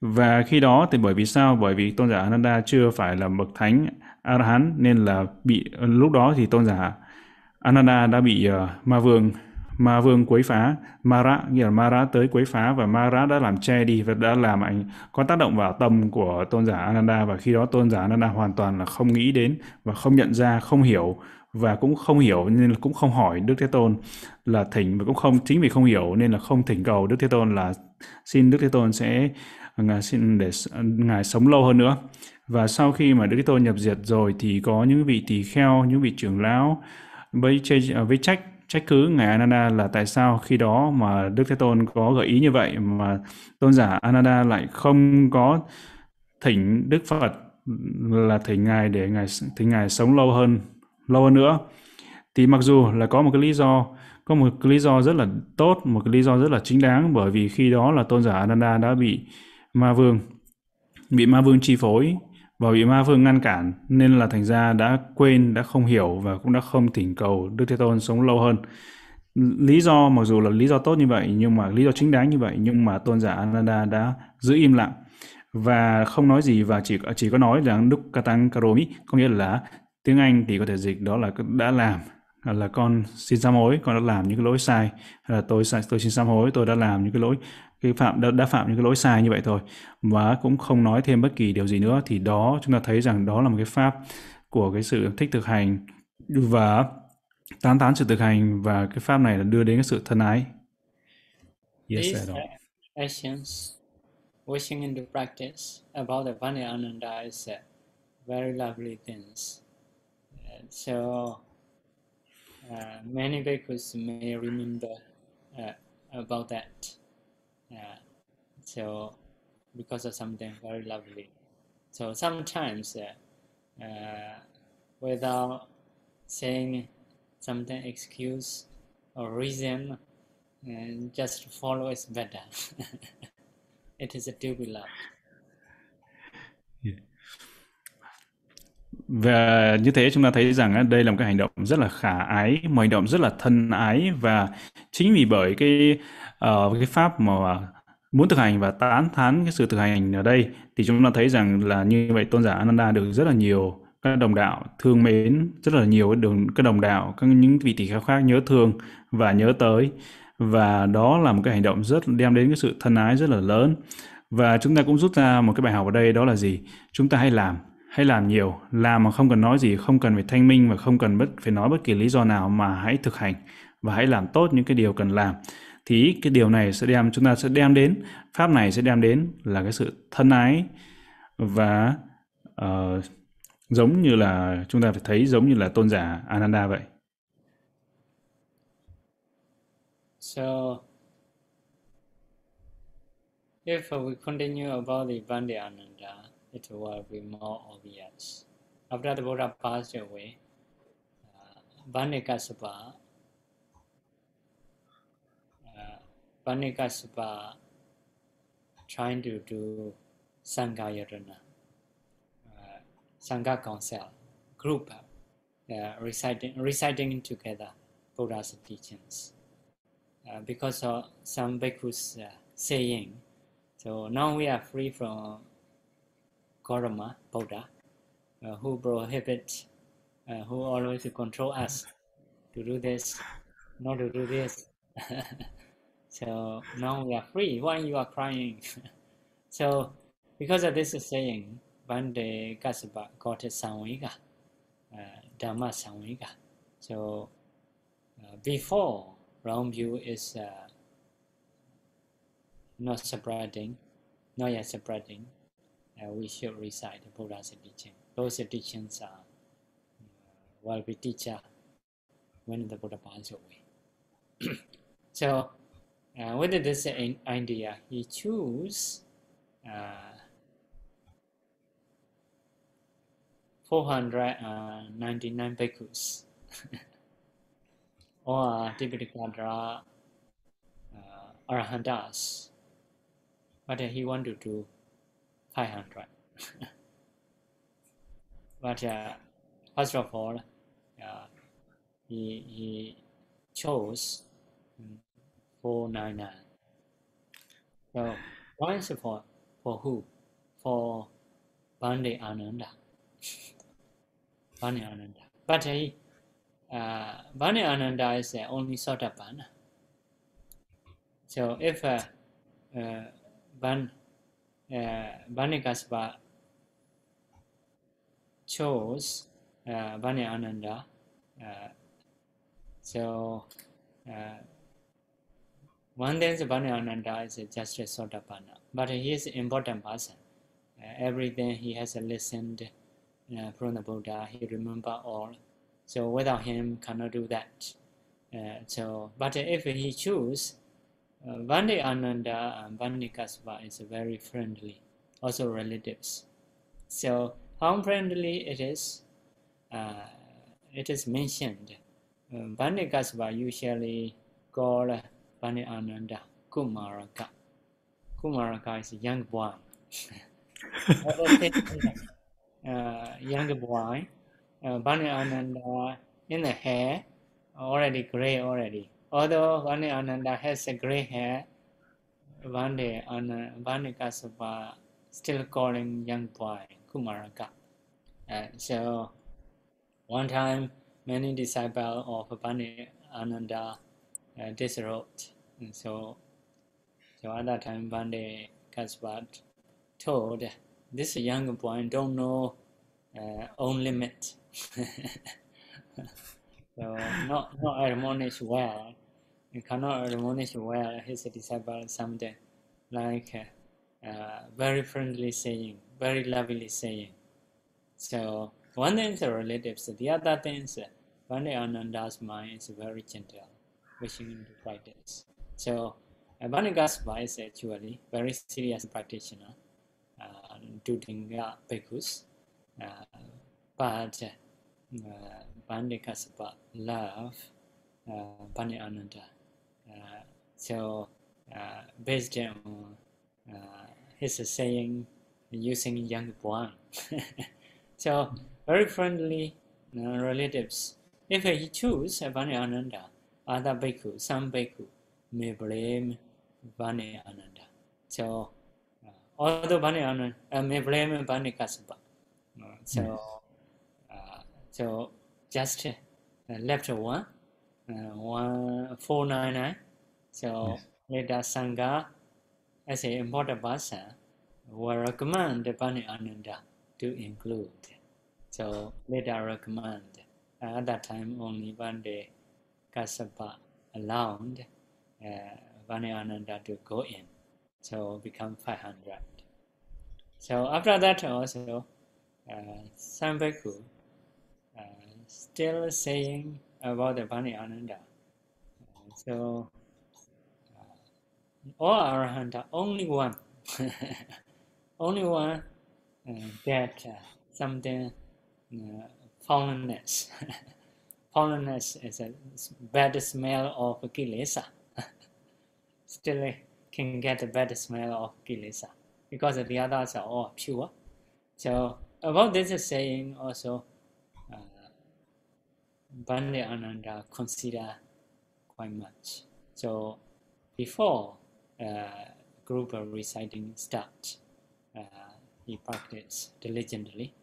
Và khi đó thì bởi vì sao? Bởi vì tôn giả Ananda chưa phải là bậc thánh arahant nên là bị, lúc đó thì tôn giả Ananda đã bị uh, ma vương ma vương quấy phá. Mara nghĩa là Mara tới quấy phá và Mara đã làm che đi và đã làm ảnh có tác động vào tâm của tôn giả Ananda và khi đó tôn giả Ananda hoàn toàn là không nghĩ đến và không nhận ra không hiểu và cũng không hiểu nên là cũng không hỏi Đức Thế Tôn là thỉnh và cũng không chính vì không hiểu nên là không thỉnh cầu Đức Thế Tôn là xin Đức Thế Tôn sẽ ngài xin để ngài sống lâu hơn nữa. Và sau khi mà Đức Thế Tôn nhập diệt rồi thì có những vị tỳ kheo, những vị trưởng lão với à, với trách trách cứ ngài Ananda là tại sao khi đó mà Đức Thế Tôn có gợi ý như vậy mà tôn giả Ananda lại không có thỉnh Đức Phật là thỉnh ngài để ngài thỉnh ngài sống lâu hơn lâu hơn nữa? Thì mặc dù là có một cái lý do, có một cái lý do rất là tốt, một cái lý do rất là chính đáng bởi vì khi đó là tôn giả Ananda đã bị ma vương, bị ma vương chi phối và bị ma vương ngăn cản, nên là thành ra đã quên, đã không hiểu và cũng đã không thỉnh cầu Đức Thế Tôn sống lâu hơn. Lý do, mặc dù là lý do tốt như vậy, nhưng mà lý do chính đáng như vậy, nhưng mà tôn giả Ananda đã giữ im lặng. Và không nói gì, và chỉ chỉ có nói rằng đức katang Karomi, có nghĩa là tiếng Anh thì có thể dịch đó là đã làm là con xin sám hối, con đã làm những cái lỗi sai hay là tôi tôi xin sám hối, tôi đã làm những cái lỗi cái phạm đã, đã phạm những cái lỗi sai như vậy thôi và cũng không nói thêm bất kỳ điều gì nữa thì đó chúng ta thấy rằng đó là một cái pháp của cái sự thích thực hành và tán tán sự thực hành và cái pháp này là đưa đến cái sự thân ái. Yes, These actions wishing into practice about the Vajrayananda is uh, very lovely things. Uh, so uh, many bhikkhus may remember uh, about that. Yeah. So because of something very lovely. So sometimes uh, uh, without saying something excuse or reason, and just follow is better. <laughs> it is a to be loved. Yeah. Và như thế chúng ta thấy rằng đây là một cái hành động rất là khả ái, một hành động rất là thân ái và chính vì bởi cái uh, cái pháp mà muốn thực hành và tán thán cái sự thực hành ở đây thì chúng ta thấy rằng là như vậy tôn giả Ananda được rất là nhiều các đồng đạo thương mến rất là nhiều đường các đồng đạo các những vị tỷ kheo khác nhớ thương và nhớ tới. Và đó là một cái hành động rất đem đến cái sự thân ái rất là lớn. Và chúng ta cũng rút ra một cái bài học ở đây đó là gì? Chúng ta hay làm hãy làm nhiều. Làm mà không cần nói gì không cần phải thanh minh và không cần bất phải nói bất kỳ lý do nào mà hãy thực hành. Và hãy làm tốt những cái điều cần làm thì cái điều này sẽ đem chúng ta sẽ đem đến pháp này sẽ đem đến là cái sự thân ái và uh, giống như là chúng ta phải thấy giống như là tôn giả Ananda vậy. So if we continue about the Vande Ananda, it will be more obvious. After the Buddha passed away, uh, Vande Kassapa Panikasapa trying to do Sangayarana, uh, Sangha Council group, uh, reciting, reciting together Buddha's teachings. Uh, because of some bhikkhus uh, saying, so now we are free from Gautama, Buddha, uh, who prohibit, uh, who always control us to do this, not to do this. <laughs> So now we are free. Why you are crying? <laughs> so because of this saying, Bande Kasaba got a Samvega, uh, Dhamma. So uh, before wrong view is uh, not spreading, not yet spreading, uh, we should recite the Buddha's teaching. Those teachings are uh, we teach teacher when the Buddha passes away. <clears throat> so uh, with this idea, he choose uh, 499 bhikkhus <laughs> or Tipitaka uh, Arhantas, but uh, he want to do? 500. <laughs> but uh, first of all, uh, he, he chose 499. So, why is for, for who? For Bande Ananda. Bande Ananda. But he, uh, Bande Ananda is the only Sotapanna. So, if uh, uh, Ban, uh, Banikaspa chose uh, Bande Ananda, uh, so uh, one is Ananda is just a Sotapanna, but he is an important person. Uh, everything he has listened uh, from the Buddha, he remember all. So without him, cannot do that. Uh, so, but if he choose, uh, Vande Ananda and Vande Kaspa is very friendly, also relatives. So how friendly it is, uh, it is mentioned. Um, Vande Kaspa usually call Vande Ananda Kumaraka. Kumaraka is a young boy. <laughs> uh, young boy. Uh, Vande Ananda in the hair already gray already. Although Vande Ananda has a gray hair, Vande Ananda, Vande Kasapa still calling young boy Kumaraka. Uh, so one time many disciples of Vande Ananda uh, disrobed. And so so at that time Vande Kasapa told this young boy don't know uh, own limit. <laughs> So not not admonish well. You cannot admonish well his disciple someday, like uh, very friendly saying, very lovely saying. So one thing is relatives, the other thing is Vande Ananda's mind is very gentle, to practice. So Vande Gaspa is actually very serious practitioner, uh, doing uh, bhikkhus, uh, but uh, Vande Kasapa love uh, Vande Ananda. Uh, so uh, based on uh, his saying using young Buang. <laughs> so very friendly uh, relatives. If he choose Vande Ananda, other bhikkhu, some bhikkhu may blame Vande Ananda. So uh, although Vande Ananda uh, may blame Vande Kasapa. Uh, so uh, so just uh, left one, uh, one four nine nine. So Yes. later Sangha, as an important person, will recommend the Bani Ananda to include. So later recommend. Uh, at that time only one day Kassapa allowed uh, Vani Ananda to go in. So become 500. So after that also, uh, Sambhaku uh, still saying about the Vani Ananda. Uh, so all Arahanta, only one, <laughs> only one uh, get uh, something uh, foulness. <laughs> foulness is a bad smell of kilesa. <laughs> still can get a bad smell of kilesa because the others are all pure. So about this saying also, uh, Ananda consider quite much. So before uh, group of reciting start, uh, he practiced diligently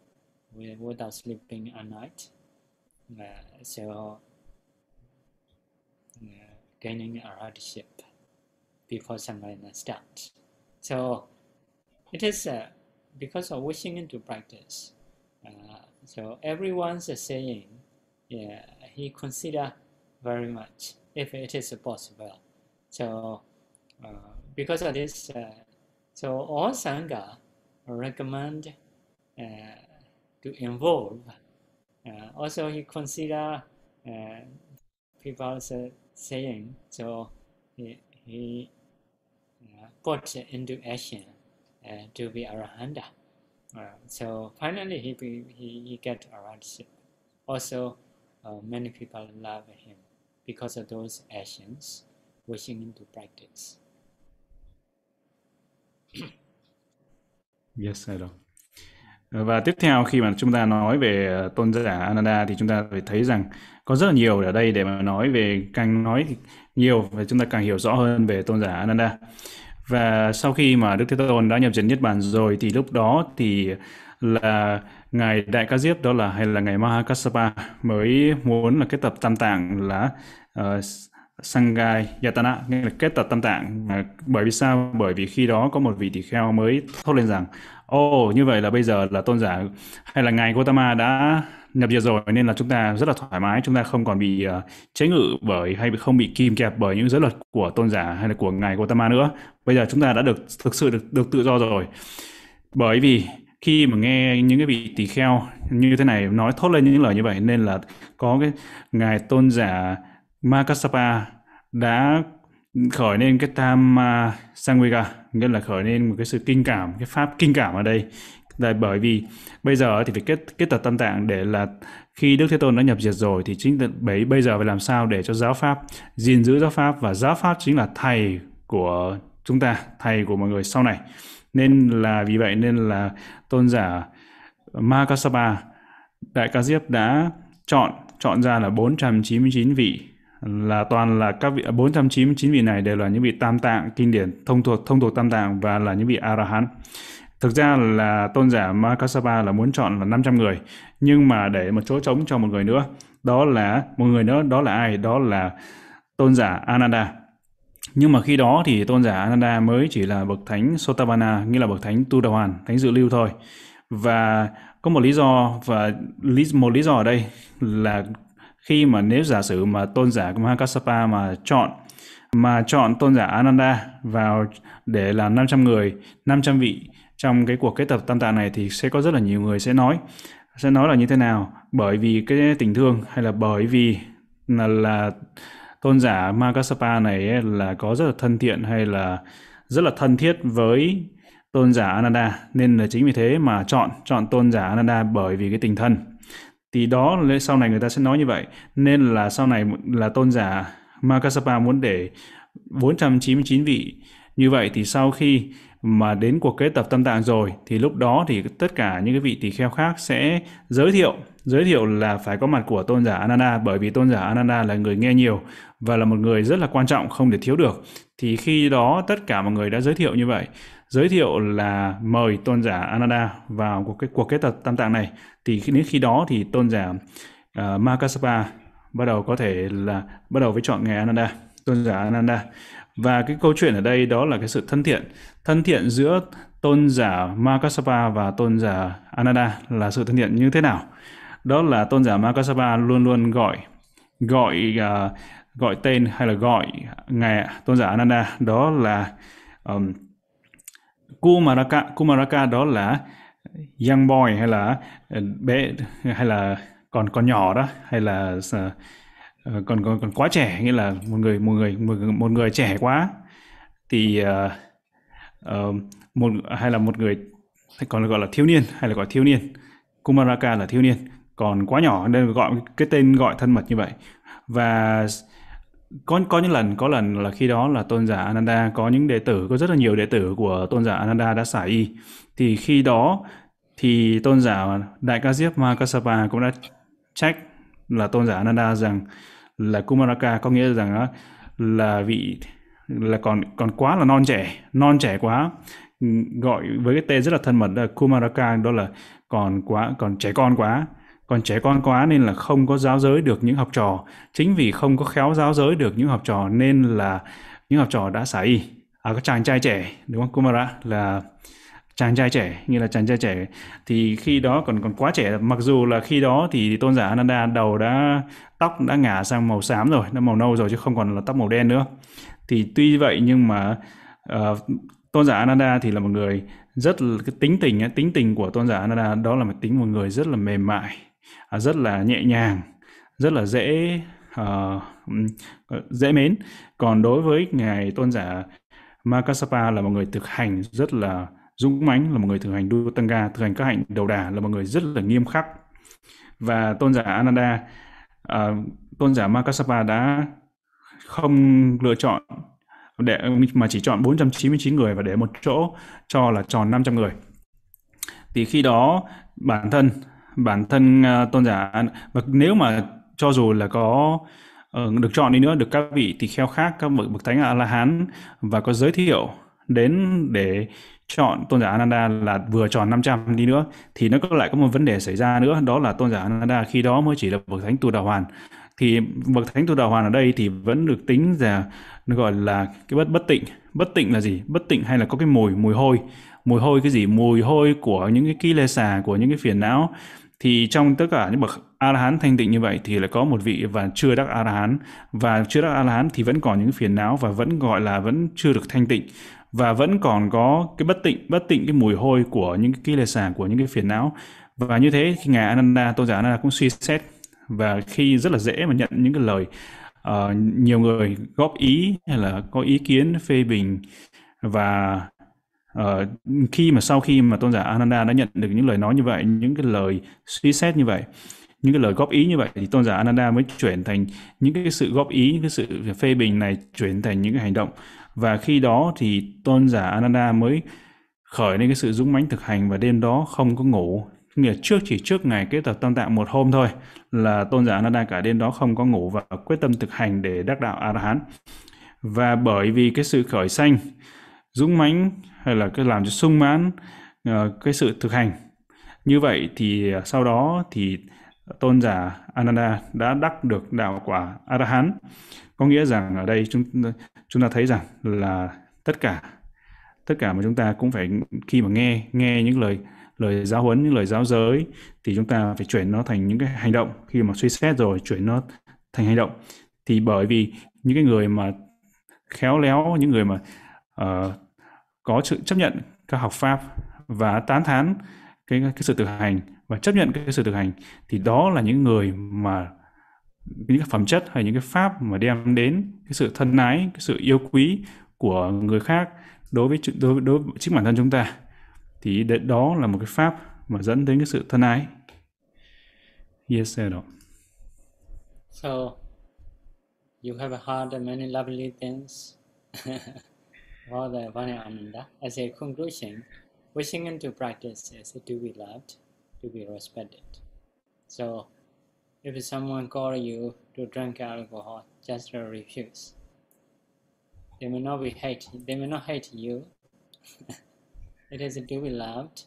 without sleeping at night. So gaining a hardship before Sangayana start. So it is uh, because of wishing to practice. Uh, so everyone's saying, yeah, he consider very much if it is possible. So uh, because of this, uh, so all sangha recommend uh, to involve. Uh, also, he consider uh, people's uh, saying, so he, he put into action to be arahanta. So finally, he, be, he he get arahantship. Also, many people love him because of those actions, wishing him to practice. Yes, I know. Và tiếp theo khi mà chúng ta nói về ờ, tôn giả Ananda thì chúng ta phải thấy rằng có rất là nhiều ở đây để mà nói về càng nói nhiều và chúng ta càng hiểu rõ hơn về tôn giả Ananda. Và sau khi mà Đức Thế Tôn đã nhập diện Niết Bàn rồi thì lúc đó thì là ngài Đại Ca Diếp đó là hay là ngài Mahakassapa mới muốn là kết tập tam tạng là uh, Sangai Yatana nghĩa là kết tập tam tạng bởi vì sao bởi vì khi đó có một vị tỳ kheo mới thốt lên rằng ồ như vậy là bây giờ là tôn giả hay là ngài Gotama đã nhập diệt rồi nên là chúng ta rất là thoải mái chúng ta không còn bị uh, chế ngự bởi hay không bị kìm kẹp bởi những giới luật của tôn giả hay là của ngài Gautama nữa. Bây giờ chúng ta đã được thực sự được được tự do rồi. Bởi vì khi mà nghe những cái vị tỳ kheo như thế này nói thốt lên những lời như vậy nên là có cái ngài tôn giả Makasapa đã khởi lên cái tam à, uh, sangvika nghĩa là khởi lên một cái sự kinh cảm cái pháp kinh cảm ở đây là bởi vì bây giờ thì phải kết kết tập tâm tạng để là khi Đức Thế Tôn đã nhập diệt rồi thì chính bấy bây giờ phải làm sao để cho giáo pháp gìn giữ giáo pháp và giáo pháp chính là thầy của chúng ta, thầy của mọi người sau này. Nên là vì vậy nên là tôn giả Makasapa Đại Ca Diếp đã chọn chọn ra là 499 vị là toàn là các vị à, 499 vị này đều là những vị tam tạng kinh điển thông thuộc thông thuộc tam tạng và là những vị arahant Thực ra là tôn giả Makasapa là muốn chọn là 500 người, nhưng mà để một chỗ trống cho một người nữa. Đó là một người nữa, đó là ai? Đó là tôn giả Ananda. Nhưng mà khi đó thì tôn giả Ananda mới chỉ là bậc thánh Sotabana, nghĩa là bậc thánh Tu Đà Hoàn, thánh dự lưu thôi. Và có một lý do và lý một lý do ở đây là khi mà nếu giả sử mà tôn giả Mahakasapa mà chọn mà chọn tôn giả Ananda vào để làm 500 người, 500 vị trong cái cuộc kết tập tam tạng này thì sẽ có rất là nhiều người sẽ nói sẽ nói là như thế nào? Bởi vì cái tình thương hay là bởi vì là, là tôn giả Makasapa này là có rất là thân thiện hay là rất là thân thiết với tôn giả Ananda. Nên là chính vì thế mà chọn chọn tôn giả Ananda bởi vì cái tình thân thì đó sau này người ta sẽ nói như vậy. Nên là sau này là tôn giả Makasapa muốn để 499 vị. Như vậy thì sau khi mà đến cuộc kết tập tâm tạng rồi, thì lúc đó thì tất cả những cái vị tỳ kheo khác sẽ giới thiệu. Giới thiệu là phải có mặt của tôn giả Ananda, bởi vì tôn giả Ananda là người nghe nhiều và là một người rất là quan trọng, không thể thiếu được. Thì khi đó tất cả mọi người đã giới thiệu như vậy giới thiệu là mời tôn giả Ananda vào cuộc cái cuộc kết tập tam tạng này. Thì đến khi đó thì tôn giả à, uh, Makasapa bắt đầu có thể là bắt đầu với chọn ngày Ananda tôn giả Ananda. Và cái câu chuyện ở đây đó là cái sự thân thiện. Thân thiện giữa tôn giả Makasapa và tôn giả Ananda là sự thân thiện như thế nào? Đó là tôn giả Makasapa luôn luôn gọi gọi uh, gọi tên hay là gọi ngài tôn giả Ananda. Đó là um, Kumaraka Kumaraka đó là young boy hay là ờ, bé hay là còn còn nhỏ đó hay là uh, còn còn còn quá trẻ nghĩa là một người một người một, một người trẻ quá. Thì uh, uh, một hay là một người còn gọi là thiếu niên hay là gọi thiếu niên. Kumaraka là thiếu niên còn quá nhỏ nên gọi cái tên gọi thân mật như vậy. Và có có những lần, có lần là khi đó là tôn giả Ananda có những đệ tử, có rất là nhiều đệ tử của tôn giả Ananda đã xả y. Thì khi đó thì tôn giả Đại Ca Diếp Makasapa cũng đã trách là tôn giả Ananda rằng là Kumaraka, có nghĩa rằng là vị, là còn còn quá là non trẻ non trẻ quá. Gọi với cái tên rất là thân mật là Kumaraka, đó là còn quá, còn trẻ con quá còn trẻ con quá nên là không có giáo giới được những học trò. Chính vì không có khéo giáo giới được những học trò nên là những học trò đã xả y. À các chàng trai trẻ đúng không Kumara? Là chàng trai trẻ như là chàng trai trẻ. Thì khi đó còn còn quá trẻ mặc dù là khi đó thì tôn giả Ananda đầu đã tóc đã ngả sang màu xám rồi nó màu nâu rồi chứ không còn là tóc màu đen nữa. Thì tuy vậy nhưng mà uh, tôn giả Ananda thì là một người rất là cái tính tình tính tình của tôn giả Ananda đó là một tính một người rất là mềm mại. À, rất là nhẹ nhàng rất là dễ uh, dễ mến. Còn đối với ngài tôn giả Makasapa là một người thực hành rất là dũng mãnh là một người thực hành Dutanga thực hành các hạnh đầu đà là một người rất là nghiêm khắc. Và tôn giả Ananda uh, tôn giả Makasapa đã không lựa chọn để mà chỉ chọn 499 người và để một chỗ cho là tròn 500 người. Thì khi đó bản thân bản thân uh, tôn giả và nếu mà cho dù là có uh, được chọn đi nữa được các vị tỳ kheo khác các bậc bậc thánh a la hán và có giới thiệu đến để chọn tôn giả Ananda là vừa tròn 500 đi nữa thì nó có lại có một vấn đề xảy ra nữa đó là tôn giả Ananda khi đó mới chỉ là bậc thánh tu đà hoàn. Thì bậc thánh tu đà hoàn ở đây thì vẫn được tính là nó gọi là cái bất bất tịnh. Bất tịnh là gì? Bất tịnh hay là có cái mùi mùi hôi. Mùi hôi cái gì? Mùi hôi của những cái ký lê xà của những cái phiền não thì trong tất cả những bậc a la hán thanh tịnh như vậy thì lại có một vị và chưa đắc a la hán và chưa đắc a la hán thì vẫn còn những phiền não và vẫn gọi là vẫn chưa được thanh tịnh. Và vẫn còn có cái bất tịnh bất tịnh cái mùi hôi của những cái lê xả của những cái phiền não. Và như thế khi ngài Ananda tôn giả Ananda cũng suy xét và khi rất là dễ mà nhận những cái lời uh, nhiều người góp ý hay là có ý kiến phê bình và uh, khi mà sau khi mà tôn giả Ananda đã nhận được những lời nói như vậy những cái lời suy xét như vậy những cái lời góp ý như vậy thì tôn giả Ananda mới chuyển thành những cái sự góp ý những cái sự phê bình này chuyển thành những cái hành động. Và khi đó thì tôn giả Ananda mới khởi lên cái sự dũng mãnh thực hành và đêm đó không có ngủ. Nghĩa trước chỉ trước ngày kết tập tâm tạng một hôm thôi là tôn giả Ananda cả đêm đó không có ngủ và quyết tâm thực hành để đắc đạo A La Hán và bởi vì cái sự khởi sanh dũng mãnh hay là cái làm cho sung mãn uh, cái sự thực hành. Như vậy thì ờ, sau đó thì tôn giả Ananda đã đắc được đạo quả Arahán, có nghĩa rằng ở đây chúng chúng ta thấy rằng là tất cả tất cả mà chúng ta cũng phải khi mà nghe nghe những lời lời giáo huấn những lời giáo giới thì chúng ta phải chuyển nó thành những cái hành động. Khi mà suy xét rồi chuyển nó thành hành động. Thì bởi vì những cái người mà khéo léo những người mà uh, có sự chấp nhận các học pháp và tán thán cái cái sự thực hành và chấp nhận cái sự thực hành thì đó là những người mà những cái phẩm chất hay những cái pháp mà đem đến cái sự thân ái cái sự yêu quý của người khác đối với đối, đối với chính bản thân chúng ta. Thì đó là một cái pháp mà dẫn đến cái sự thân ái. Yes sir đó. So you have heard many lovely things. <laughs> for the Vanyananda as a conclusion wishing into practice is to be loved to be respected so if someone call you to drink alcohol just refuse they may not be hate they may not hate you <laughs> It is to be loved,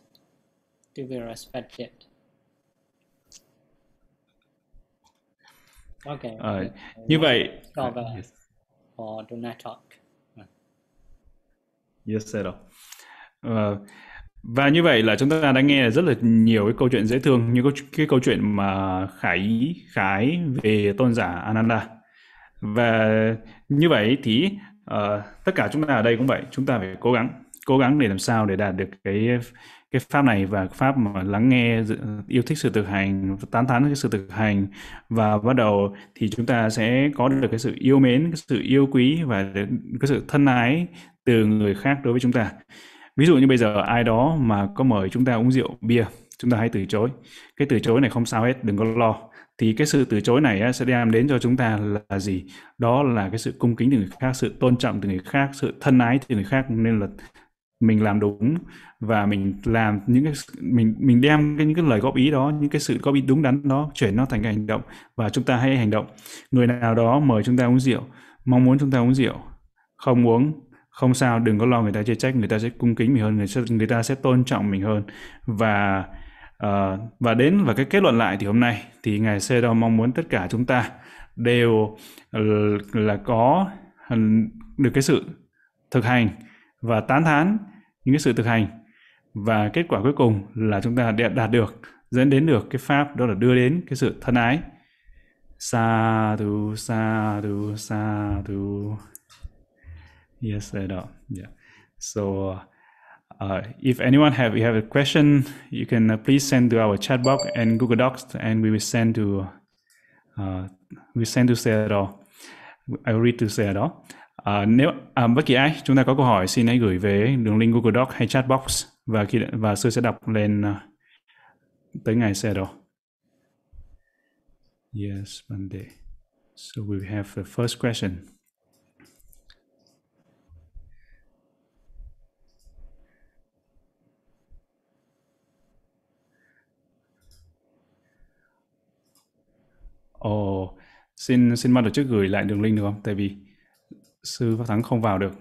to be respected. Okay. Uh, như vậy. Uh, yes. or do not talk. Yes, sir. Uh, và như vậy là chúng ta đã nghe rất là nhiều cái câu chuyện dễ thương như cái, cái câu chuyện mà khải khái về tôn giả Ananda và như vậy thì uh, tất cả chúng ta ở đây cũng vậy chúng ta phải cố gắng cố gắng để làm sao để đạt được cái cái pháp này và pháp mà lắng nghe yêu thích sự thực hành tán thán cái sự thực hành và bắt đầu thì chúng ta sẽ có được cái sự yêu mến cái sự yêu quý và cái sự thân ái từ người khác đối với chúng ta. Ví dụ như bây giờ ai đó mà có mời chúng ta uống rượu, bia, chúng ta hãy từ chối. Cái từ chối này không sao hết, đừng có lo. Thì cái sự từ chối này sẽ đem đến cho chúng ta là gì? Đó là cái sự cung kính từ người khác, sự tôn trọng từ người khác, sự thân ái từ người khác. Nên là mình làm đúng và mình làm những cái mình mình đem cái, những cái lời góp ý đó, những cái sự góp ý đúng đắn đó, chuyển nó thành cái hành động và chúng ta hãy hành động. Người nào đó mời chúng ta uống rượu, mong muốn chúng ta uống rượu, không uống không sao đừng có lo người ta chê trách người ta sẽ cung kính mình hơn người, sẽ, người ta sẽ tôn trọng mình hơn. Và uh, và đến và cái kết luận lại thì hôm nay thì ngài Sê mong muốn tất cả chúng ta đều ờ, là có được cái sự thực hành và tán thán những cái sự thực hành. Và kết quả cuối cùng là chúng ta đạt được dẫn đến được cái pháp đó là đưa đến cái sự thân ái. Sa tu sa tu sa tu yes đó yeah so uh, if anyone have you have a question you can uh, please send to our chat box and Google Docs and we will send to uh, we send to Sayadaw I will read to Sayadaw À, nếu à, bất kỳ ai chúng ta có câu hỏi xin hãy gửi về đường link Google Doc hay chat box và khi và sư sẽ đọc lên uh, tới ngày xe đó. Yes, Monday. So we have the first question. Ồ, xin xin ban tổ chức gửi lại đường link được không? Tại vì sư pháp thắng không vào được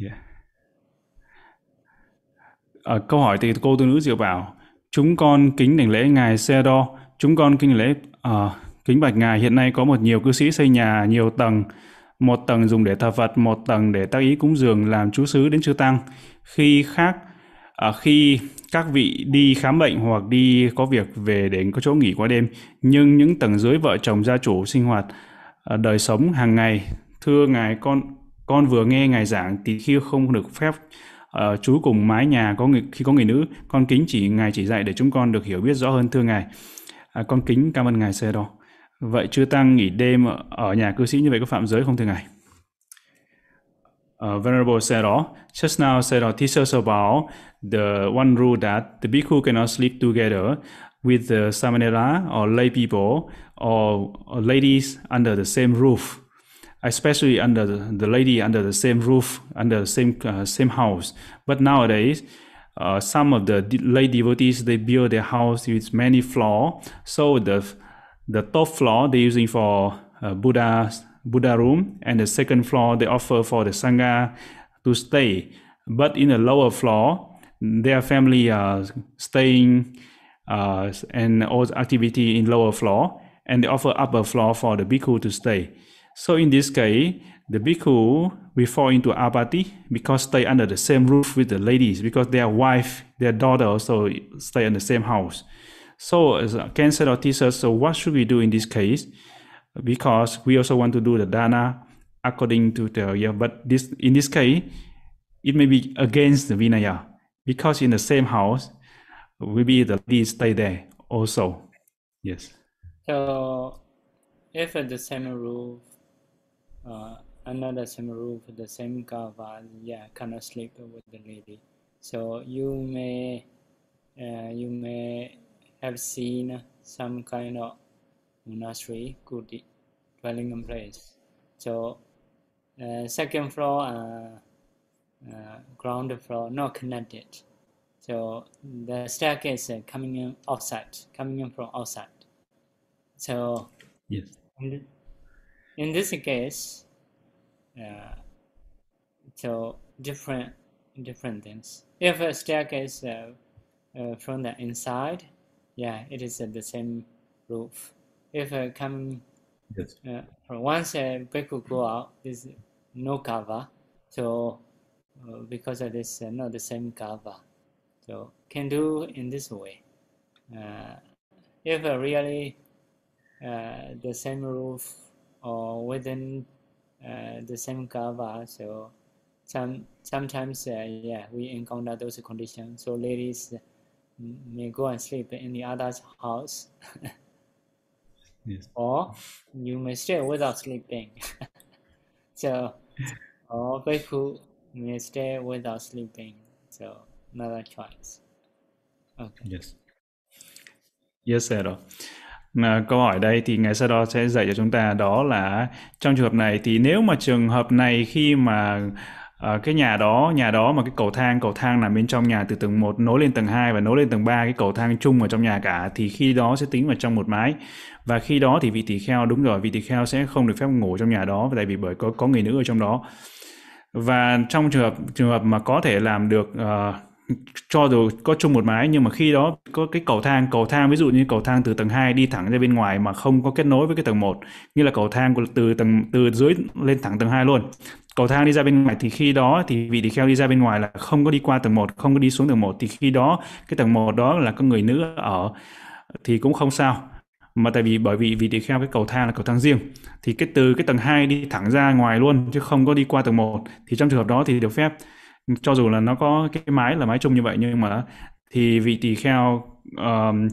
yeah. à, câu hỏi thì cô tu nữ diệu bảo chúng con kính đảnh lễ ngài xe đo chúng con kính lễ à, kính bạch ngài hiện nay có một nhiều cư sĩ xây nhà nhiều tầng một tầng dùng để thờ Phật, một tầng để tác ý cúng dường làm chú xứ đến chư tăng. Khi khác à, khi các vị đi khám bệnh hoặc đi có việc về đến có chỗ nghỉ qua đêm nhưng những tầng dưới vợ chồng gia chủ sinh hoạt à, đời sống hàng ngày thưa ngài con con vừa nghe ngài giảng thì khi không được phép uh, trú cùng mái nhà có người khi có người nữ con kính chỉ ngài chỉ dạy để chúng con được hiểu biết rõ hơn thưa ngài. À, con kính cảm ơn ngài xe đó vậy chưa tăng nghỉ đêm ở nhà cư sĩ như vậy có phạm giới không thưa ngài? Uh, Venerable Sero oh, just now Sero oh, teaches us about the one rule that the bhikkhu cannot sleep together with the samanera or lay people or, or ladies under the same roof. especially under the, the, lady under the same roof, under the same uh, same house. But nowadays, uh, some of the lay devotees they build their house with many floor. So the the top floor they're using for uh, Buddha Buddha room, and the second floor they offer for the sangha to stay. But in the lower floor, their family are staying uh, and all activity in lower floor, and they offer upper floor for the bhikkhu to stay. So in this case, the bhikkhu will fall into apathy because stay under the same roof with the ladies because their wife, their daughter also stay in the same house. So as a cancer teacher, so what should we do in this case? Because we also want to do the dana according to the yeah, but this in this case, it may be against the vinaya because in the same house, maybe the ladies stay there also. Yes. So if the same roof uh, another same roof, the same cover, yeah, cannot sleep with the lady. So you may uh, you may have seen some kind of monastery, good dwelling place. So uh, second floor, uh, uh, ground floor not connected. So the staircase uh, coming in outside, coming in from outside. So yes in this case, uh, so different different things. If a staircase uh, uh, from the inside, yeah, it is the same roof. If uh, come yes. uh, once a bhikkhu go out, is no cover. So uh, because of this, uh, not the same cover. So can do in this way. Uh, if uh, really uh, the same roof or within uh, the same cover. So some sometimes uh, yeah we encounter those conditions. So ladies may go and sleep in the other's house. <laughs> yes. Or you may stay without sleeping. <laughs> so or people may stay without sleeping. So another choice. Okay. Yes. Yes, sir. Mà câu hỏi đây thì sau đó sẽ dạy cho chúng ta đó là trong trường hợp này thì nếu mà trường hợp này khi mà à, cái nhà đó nhà đó mà cái cầu thang cầu thang nằm bên trong nhà từ tầng 1 nối lên tầng 2 và nối lên tầng 3 cái cầu thang chung ở trong nhà cả thì khi đó sẽ tính vào trong một mái. Và khi đó thì vị tỳ kheo đúng rồi vị tỳ kheo sẽ không được phép ngủ trong nhà đó tại vì bởi có có người nữ ở trong đó. Và trong trường hợp trường hợp mà có thể làm được uh, cho dù có chung một mái nhưng mà khi đó có cái cầu thang cầu thang ví dụ như cầu thang từ tầng 2 đi thẳng ra bên ngoài mà không có kết nối với cái tầng 1 như là cầu thang từ tầng từ dưới lên thẳng tầng 2 luôn cầu thang đi ra bên ngoài thì khi đó thì vị tỳ kheo đi ra bên ngoài là không có đi qua tầng 1 không có đi xuống tầng 1 thì khi đó cái tầng 1 đó là có người nữ ở thì cũng không sao. Mà tại vì bởi vì vị tỳ kheo cái cầu thang là cầu thang riêng. Thì cái từ cái tầng 2 đi thẳng ra ngoài luôn chứ không có đi qua tầng 1 thì trong trường hợp đó thì được phép. Cho dù là nó có cái mái là mái chung như vậy nhưng mà thì vị tỳ kheo um,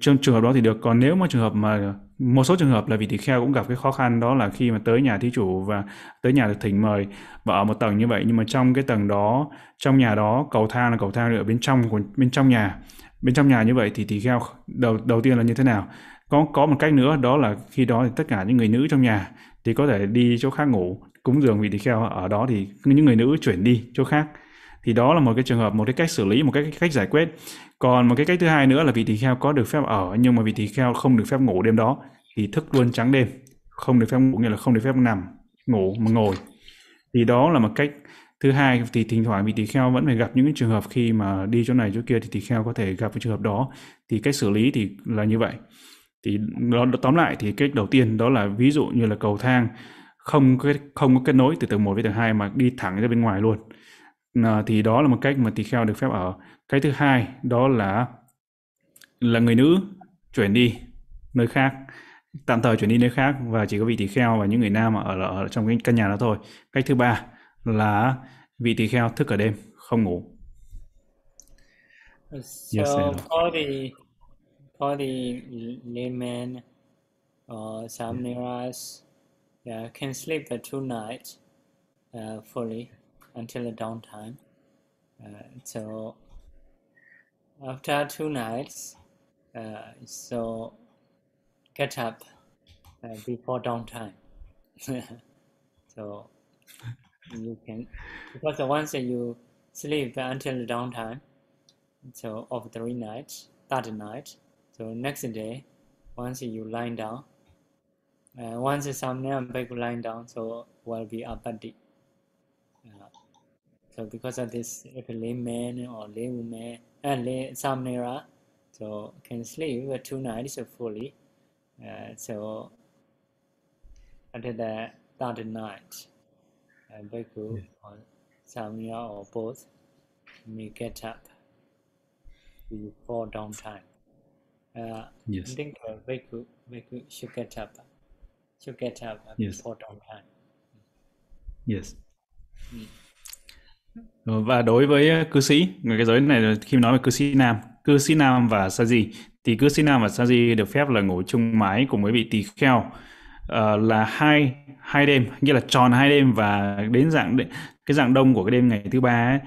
trong trường hợp đó thì được. Còn nếu mà trường hợp mà một số trường hợp là vị tỳ kheo cũng gặp cái khó khăn đó là khi mà tới nhà thí chủ và tới nhà được thỉnh mời và ở một tầng như vậy. Nhưng mà trong cái tầng đó, trong nhà đó, cầu thang là cầu thang ở bên trong của, bên trong nhà. Bên trong nhà như vậy thì tỳ kheo đầu đầu tiên là như thế nào? Có có một cách nữa, đó là khi đó thì tất cả những người nữ trong nhà thì có thể đi chỗ khác ngủ, cúng dường vị tỳ kheo ở đó thì những người nữ chuyển đi chỗ khác. Thì đó là một cái trường hợp, một cái cách xử lý, một cái cách giải quyết còn một cái cách thứ hai nữa là vị tỳ kheo có được phép ở nhưng mà vị tỳ kheo không được phép ngủ đêm đó thì thức luôn trắng đêm. Không được phép ngủ nghĩa là không được phép nằm ngủ mà ngồi. Thì đó là một cách thứ hai thì thỉnh thoảng vị tỳ kheo vẫn phải gặp những trường hợp khi mà đi chỗ này chỗ kia thì tỳ kheo có thể gặp cái trường hợp đó. Thì cách xử lý thì là như vậy. Thì đó, tóm lại thì cách đầu tiên đó là ví dụ như là cầu thang không có không có kết nối từ tầng 1 với tầng 2 mà đi thẳng ra bên ngoài luôn. À, thì đó là một cách mà tỳ kheo được phép ở cái thứ hai đó là là người nữ chuyển đi nơi khác tạm thời chuyển đi nơi khác và chỉ có vị tỳ kheo và những người nam ở, ở trong cái căn nhà đó thôi. Cách thứ ba là vị tỳ kheo thức ở đêm không ngủ. So Yes, for the for the layman or samneras, yeah, can sleep the two nights uh, fully until the dawn time. Uh, so after two nights, uh, so get up uh, before dawn time. <laughs> so you can because once you sleep until the dawn time, so of three nights, third night. So next day, once you lie down, uh, once Bhikkhu lying down, so will be apatti. Uh, so because of this, if a layman or laywoman and lay Samnera, so can sleep two nights fully. Uh, so until the third night, uh, Bhikkhu or Samnya or both may get up before dawn time. Uh, yes I think uh, Bhikkhu, Bhikkhu should get up, should get up Yes. before dawn time. yes Ờ, Ờ, và đối với ờ, cư sĩ người cái giới này khi nói về cư sĩ nam cư sĩ nam và sa di thì cư sĩ nam và sa di được phép là ngủ chung mái cùng với vị tỳ kheo uh, là hai hai đêm nghĩa là tròn hai đêm và đến dạng cái dạng đông của cái đêm ngày thứ ba ấy,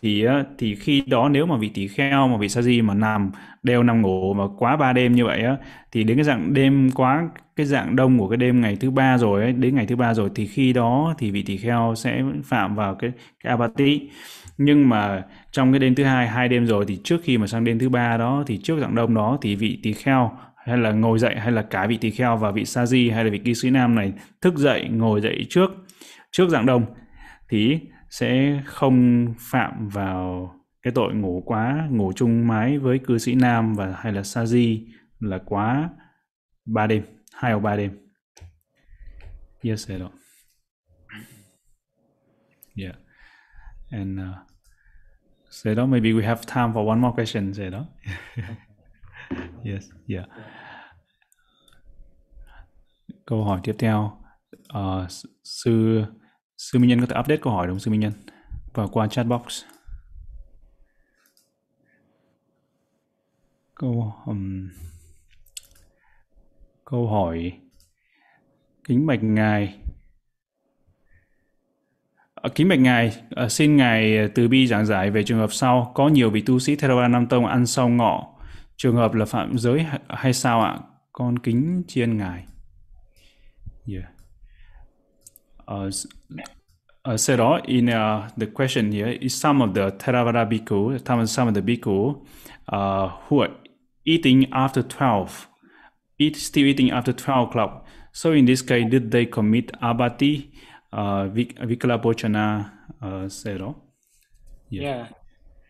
thì thì khi đó nếu mà vị tỳ kheo mà vị sa di mà nằm đều nằm ngủ mà quá ba đêm như vậy á thì đến cái dạng đêm quá cái dạng đông của cái đêm ngày thứ ba rồi ấy, đến ngày thứ ba rồi thì khi đó thì vị tỳ kheo sẽ phạm vào cái cái apati nhưng mà trong cái đêm thứ hai hai đêm rồi thì trước khi mà sang đêm thứ ba đó thì trước dạng đông đó thì vị tỳ kheo hay là ngồi dậy hay là cả vị tỳ kheo và vị sa di hay là vị kỹ sĩ nam này thức dậy ngồi dậy trước trước dạng đông thì sẽ không phạm vào cái tội ngủ quá ngủ chung mái với cư sĩ nam và hay là sa di là quá ba đêm hai hoặc ba đêm. Yes I don't yeah. And uh, so đó maybe we have time for one more question say <laughs> đó yes yeah. Câu hỏi tiếp theo uh, sư sư Minh Nhân có thể update câu hỏi đúng không sư Minh Nhân? Và qua chat box. Câu um, câu hỏi kính bạch ngài. À, kính bạch ngài à, xin ngài à, từ bi giảng giải về trường hợp sau. Có nhiều vị tu sĩ Theravada Nam Tông ăn sau ngọ. Trường hợp là phạm giới hay- sao ạ? Con kính tri ân ngài. Yeah. Uh, uh, so đó in uh, the question here is some of the Theravada bhikkhu, some of the bhikkhu uh, who are eating after 12, eat still eating after 12 o'clock. So in this case, did they commit abati, uh, vik- vikala bochana, uh, đó? Yeah. Yeah,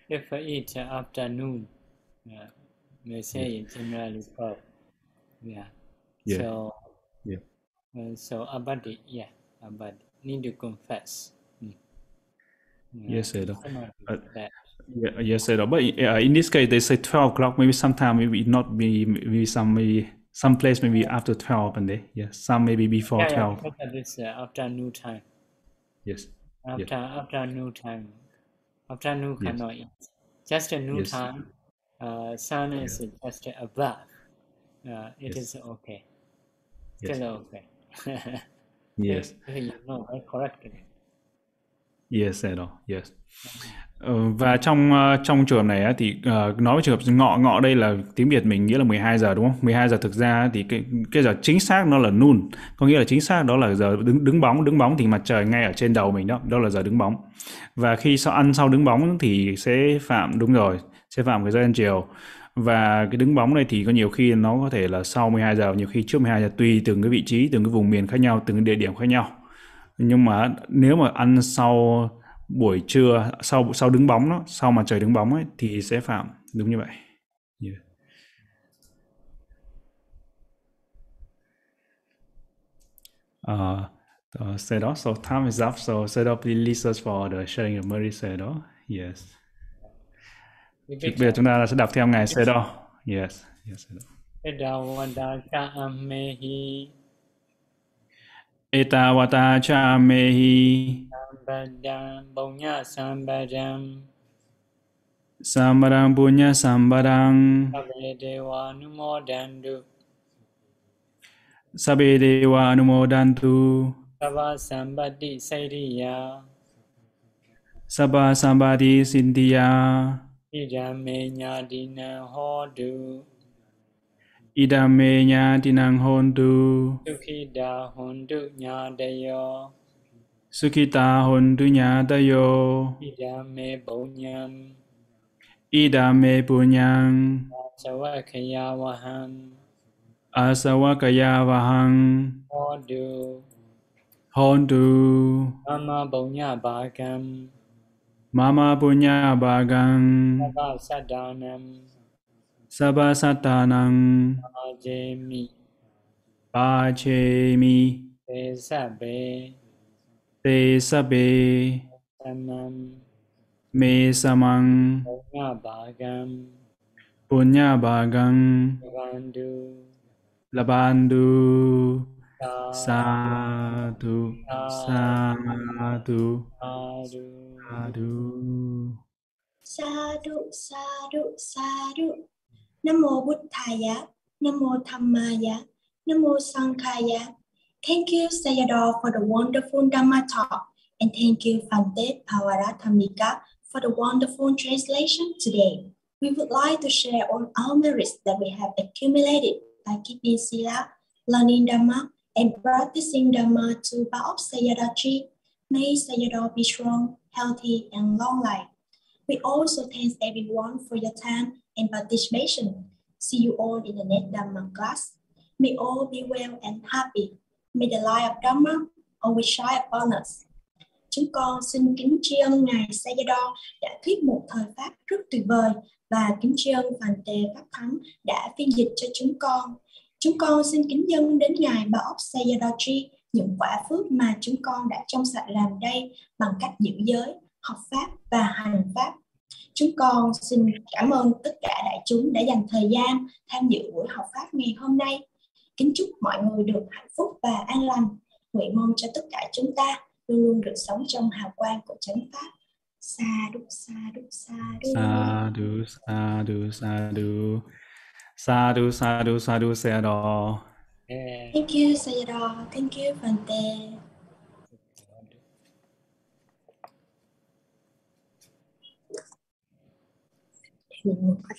if I eat uh, afternoon, yeah, they say it generally well. Yeah. Yeah. So, Yeah. uh, so abadi, yeah, abadi. Need to confess. Mm. Yeah, Yes, sir. Uh. Yeah, yes, sir. But uh, in this case, they say 12 o'clock. Maybe sometime maybe not be maybe some maybe some place maybe after 12 and they yeah some maybe before Yeah, yeah, 12. because of this uh, afternoon time. Yes. After afternoon time, afternoon Yes. cannot eat. Just a new Yes. time, uh, sun is just above. Uh, it Yes. is okay. Yes. Still okay. <laughs> Yes. You know correctly. Yes, at all. Yes. Ờ, và trong ờ, trong trường hợp này thì ờ, nói về trường hợp ngọ ngọ đây là tiếng Việt mình nghĩa là 12 giờ đúng không? 12 giờ thực ra thì cái cái giờ chính xác nó là noon, có nghĩa là chính xác đó là giờ đứng đứng bóng, đứng bóng thì mặt trời ngay ở trên đầu mình đó, đó là giờ đứng bóng. Và khi sau ăn sau đứng bóng thì sẽ phạm đúng rồi, sẽ phạm cái giờ ăn chiều. Và cái đứng bóng này thì có nhiều khi nó có thể là sau 12 giờ, nhiều khi trước 12 giờ tùy từng cái vị trí, từng cái vùng miền khác nhau, từng cái địa điểm khác nhau nhưng mà nếu mà ăn sau buổi trưa sau sau đứng bóng đó sau mà trời đứng bóng ấy thì sẽ phạm đúng như vậy yeah. Ờ, Uh, Sedo. So time is up. So Sedo, please listen for the sharing of Mary Sedo. Yes. Bây giờ chúng ta sẽ đọc theo ngài Sedo. Yes. Yes. Amehi Etawata cha mehi sambadam bonya sambadam. Sambarang punya sambarang. Sabe dewa numodandu sabe dewa anumodantu Sava sambati sairiya sabba sambati sintiya Idame nyadina hodu idame nyatinang hontu Sukhida hondu nyadayo Sukita hontu nyatayo Idame bonyam. Idame punyang Sawakaya waham asawakaya vahang Hodu hontu Mama bonya bhagam mama punya bagang Sava sadanam. Sabba satanang Ajemi sabe. Samam me samang. Bonya bhagam punya Vandu labandu. Sa satu satu Adu satu Sadhu, sadhu, sadhu. Namo Buddhaya, Namo Dhammaya, Namo Sankhaya. Thank you, Sayadaw, for the wonderful Dhamma talk. And thank you, Fante Pavarathamika, for the wonderful translation today. We would like to share all our merits that we have accumulated by keeping Sila, learning Dhamma, and practicing Dhamma to of Sayadaw May Sayadaw be strong, healthy, and long life. We also thank everyone for your time and participation. See you all in the next Dhamma class. May all be well and happy. May the light of Dharma always shine upon us. Chúng con xin kính tri ân Ngài Sayadaw đã thuyết một thời Pháp rất tuyệt vời và kính tri ân Phàn Tề Pháp Thắng đã phiên dịch cho chúng con. Chúng con xin kính dâng đến Ngài Bảo ốc Sayadaw những quả phước mà chúng con đã trong sạch làm đây bằng cách giữ giới, học Pháp và hành Pháp. Chúng con xin cảm ơn tất cả đại chúng đã dành thời gian tham dự buổi học Pháp ngày hôm nay. Kính chúc mọi người được hạnh phúc và an lành. Nguyện mong cho tất cả chúng ta luôn luôn được sống trong hào quang của chánh Pháp. Sa đu sa đu sa đu. sadu sadu sadu sadu sadu sadu sedo Yeah. Thank you Sayadaw. Thank you Phante. Mình một cái